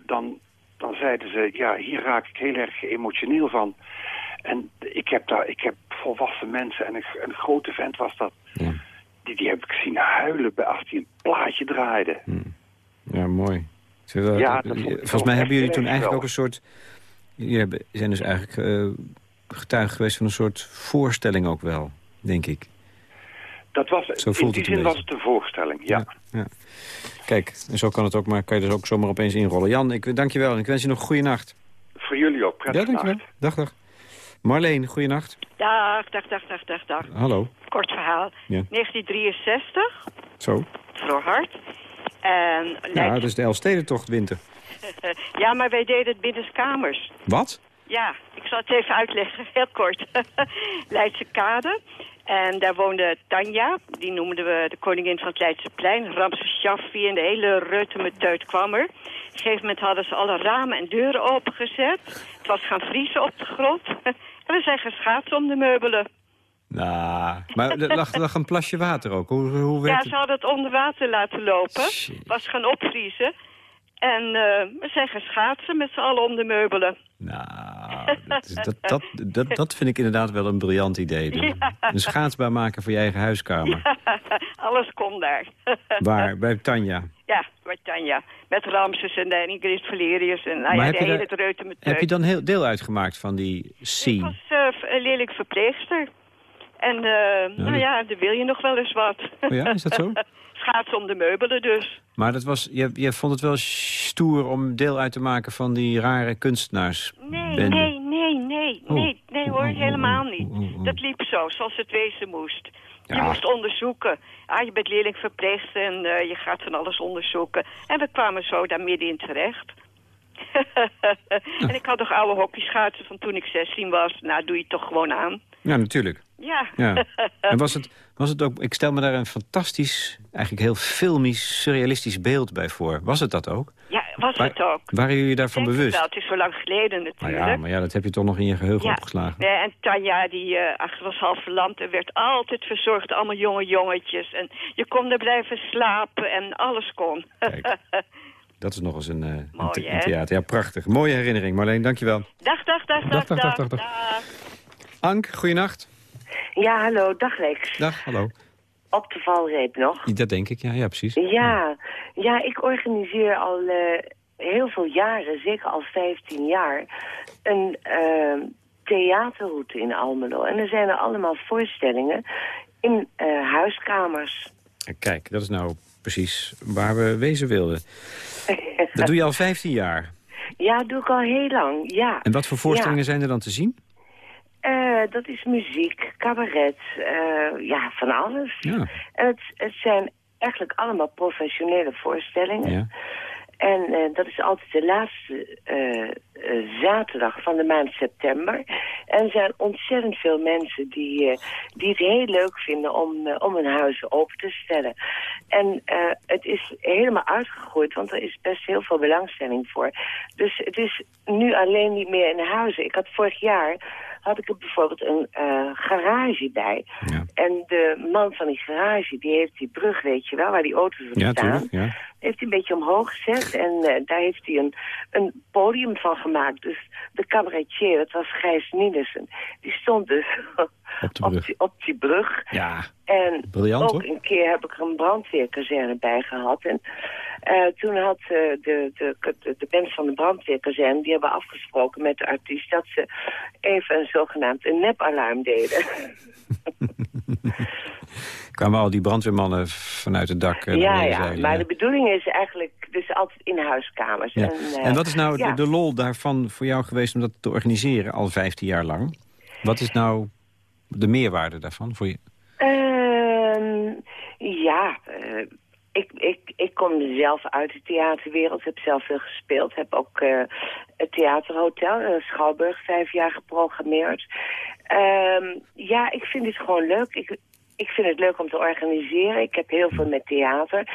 Dan, dan zeiden ze, ja, hier raak ik heel erg emotioneel van. En ik heb, daar, ik heb volwassen mensen, en een, een grote vent was dat... Die, die heb ik zien huilen bij als die een plaatje draaide. Ja, mooi. Ja, dat vond ik Volgens mij hebben jullie toen eigenlijk ook een soort... Jullie zijn dus eigenlijk eh getuige geweest van een soort voorstelling ook wel, denk ik. Dat was, Zo in voelt die het een zin was het een voorstelling, ja. Ja. Kijk, en zo kan het ook, maar kan je dus ook zomaar opeens inrollen. Jan, ik dank je wel en ik wens je nog een goede nacht. Voor jullie ook, Ja, prettige dank je wel. Dag, dag. Marleen, goede nacht. Dag, dag, dag, dag, dag, dag. Hallo. Kort verhaal. Ja. 1963, Zo. Floor Hart. En Ja, dat is de Elfstedentocht winter. ja, maar wij deden het binnenskamers. Wat? Ja, ik zal het even uitleggen, heel kort. Leidse Kade. En daar woonde Tanja, die noemden we de koningin van het Leidseplein. Ramses Shaffi en de hele reutemeteut kwam er. Op een gegeven moment hadden ze alle ramen en deuren opengezet. Het was gaan vriezen op de grond. en we zijn gaan schaatsen om de meubelen. Nou, maar er lag, lag een plasje water ook. Hoe, hoe Ja, werkt ze het? hadden het onder water laten lopen. Was gaan opvriezen. En eh, we zijn gaan schaatsen met z'n allen om de meubelen. Nou, dat, dat, dat, dat, vind ik inderdaad wel een briljant idee. Ja. Een schaatsbaan maken voor je eigen huiskamer. Alles kon daar. Waar? Bij Tanja. Ja, bij Tanja. Met Ramses en de Ingrid Valerius en nou ja, de hele met Heb je dan heel deel uitgemaakt van die scene? was eh, een leerlijk verpleegster. En eh, nou dat- ja, dan wil je nog wel eens wat. Oh ja, is dat zo? Schaatsen om de meubelen dus. Maar dat was, je, je vond het wel stoer om deel uit te maken van die rare kunstenaars. Nee, nee, nee, nee, Oh. nee. Nee hoor, helemaal niet. Dat liep zo, zoals het wezen moest. Je moest onderzoeken. Ah, je bent leerlingverpleegster en eh, je gaat van alles onderzoeken. En we kwamen zo daar middenin terecht. en ik had nog oude hockeyschaatsen van toen ik 16 was. Nou, doe je het toch gewoon aan. Ja, natuurlijk. Ja. Ja. En was het, was het ook, ik stel me daar een fantastisch, eigenlijk heel filmisch, surrealistisch beeld bij voor. Was het dat ook? Ja, was Wa- het ook. Waren jullie daarvan Denk het bewust? Wel, het is zo lang geleden Nou natuurlijk. ja, maar ja, dat heb je toch nog in je geheugen Ja. opgeslagen. Nee, en Tanja, die eh, ach, was half verlamd en werd altijd verzorgd. Allemaal jonge jongetjes. En je kon er blijven slapen en alles kon. Dat is nog eens een, eh, een, Mooi, een theater. Ja, prachtig. Mooie herinnering. Marleen, dankjewel. dag, dag, dag, Dag, dag, dag, dag, dag, Ank, goeienacht. Ja, hallo, dag Lex. Dag, hallo. Op de valreep nog. Dat denk ik, ja, ja precies. Ja, ja, ik organiseer al eh, heel veel jaren, zeker al 15 jaar, een eh, theaterroute in Almelo. En er zijn er allemaal voorstellingen in eh, huiskamers. Kijk, dat is nou precies waar we wezen wilden. Dat doe je al 15 jaar. Ja, doe ik al heel lang, ja. En wat voor voorstellingen Ja. zijn er dan te zien? Eh, dat is muziek, cabaret, eh, ja, van alles. Ja. En het, het zijn eigenlijk allemaal professionele voorstellingen. Ja. En eh, dat is altijd de laatste zaterdag van de maand september. En er zijn ontzettend veel mensen die, die het heel leuk vinden om, om hun huizen open te stellen. En het is helemaal uitgegroeid, want er is best heel veel belangstelling voor. Dus het is nu alleen niet meer in huizen. Ik had vorig jaar had ik er bijvoorbeeld een eh, garage bij. En de man van die garage, die heeft die brug, weet je wel, waar die auto's op Ja, staan tuurlijk. Ja. heeft hij een beetje omhoog gezet en eh, daar heeft hij een, een podium van gemaakt. Dus de cabaretier, dat was Gijs Nielsen, die stond dus Op de brug. die, op die brug. Ja, En Briljant, ook hoor. een keer heb ik er een brandweerkazerne bij gehad. En eh, toen had eh, de, de, de, de band van de brandweerkazerne... die hebben afgesproken met de artiest... dat ze even een zogenaamd een nepalarm deden. Kwamen al die brandweermannen vanuit het dak? eh, ja, ja, zeilen, maar de bedoeling is eigenlijk dus altijd in huiskamers. Ja. En, eh, En wat is nou de, lol daarvan voor jou geweest om dat te organiseren al 15 jaar lang? Wat is nou de meerwaarde daarvan voor je? Ehm, ja, eh, ik, ik, ik kom zelf uit de theaterwereld, heb zelf veel gespeeld. Heb ook eh, het theaterhotel in Schouwburg vijf jaar geprogrammeerd. Ehm, ja, ik vind het gewoon leuk. Ik, ik vind het leuk om te organiseren. Ik heb heel veel met theater.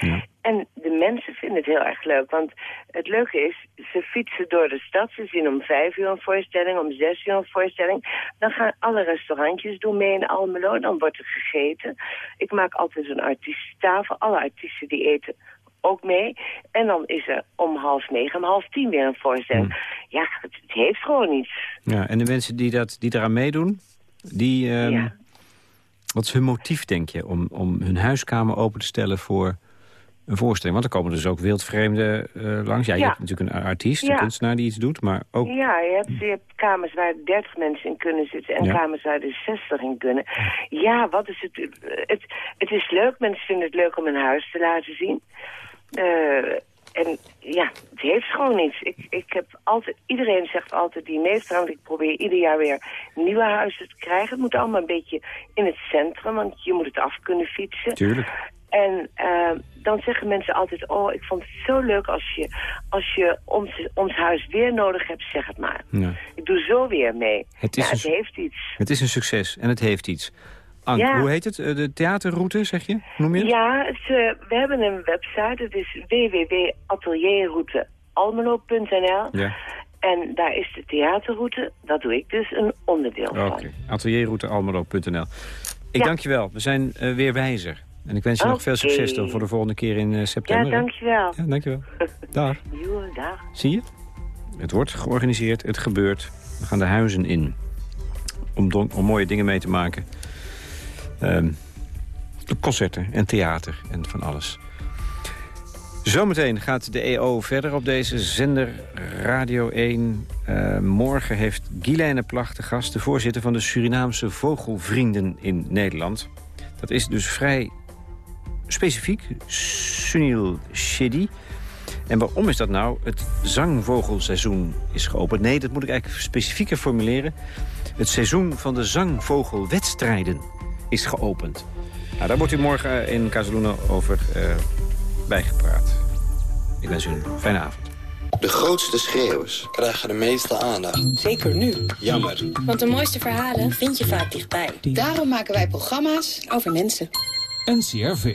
En de mensen vinden het heel erg leuk. Want het leuke is, ze fietsen door de stad. Ze zien om vijf uur een voorstelling, om zes uur een voorstelling. Dan gaan alle restaurantjes doen mee in Almelo. Dan wordt er gegeten. Ik maak altijd een artiestentafel. Alle artiesten die eten ook mee. En dan is er om half negen, om half tien weer een voorstelling. Ja, het, het heeft gewoon iets. Ja, en de mensen die, dat, die daaraan meedoen, die, ehm, wat is hun motief, denk je, om, om hun huiskamer open te stellen voor een voorstelling? Want er komen dus ook wildvreemden eh, langs. Ja, je Ja. hebt natuurlijk een artiest, een Ja. kunstenaar die iets doet, maar ook... Ja, je hebt, je hebt kamers waar 30 mensen in kunnen zitten en Ja. kamers waar er 60 in kunnen. Ja, wat is het, het? Het is leuk, mensen vinden het leuk om hun huis te laten zien. Eh, en ja, het heeft gewoon iets. Ik, ik heb altijd, iedereen zegt altijd die meester, want ik probeer ieder jaar weer nieuwe huizen te krijgen. Het moet allemaal een beetje in het centrum, want je moet het af kunnen fietsen. Tuurlijk. En eh, dan zeggen mensen altijd, oh, ik vond het zo leuk als je, als je ons, ons huis weer nodig hebt, zeg het maar. Ja. Ik doe zo weer mee. Het is ja, het een- heeft iets. Het is een succes en het heeft iets. Ank, Ja. hoe heet het? Eh, De theaterroute, zeg je? Noem je het? Ja, het, eh, we hebben een website. Het is www.atelierroutealmelo.nl. Ja. En daar is de theaterroute, dat doe ik dus, een onderdeel Oké, van. atelierroutealmelo.nl. Ik dank je wel. We zijn eh, weer wijzer. En ik wens je nog veel succes dan voor de volgende keer in eh, Ja, september. hè? dankjewel. Ja, dankjewel. Dag. Zie je? Het wordt georganiseerd, het gebeurt. We gaan de huizen in. Om, don- om mooie dingen mee te maken. Ehm, concerten en theater en van alles. Zometeen gaat de EO verder op deze zender Radio 1. Eh, morgen heeft Guilaine Plag de gast, de voorzitter van de Surinaamse Vogelvrienden in Nederland. Dat is dus vrij specifiek. Sunil Shetty. En waarom is dat nou? Het zangvogelseizoen is geopend. Nee, dat moet ik eigenlijk specifieker formuleren. Het seizoen van de zangvogelwedstrijden is geopend. Nou, daar wordt u morgen in Casaluna over uh, bijgepraat. Ik wens u een fijne avond. De grootste schreeuwers krijgen de meeste aandacht. Zeker nu. Jammer. Want de mooiste verhalen vind je vaak dichtbij. Daarom maken wij programma's over mensen. NCRV.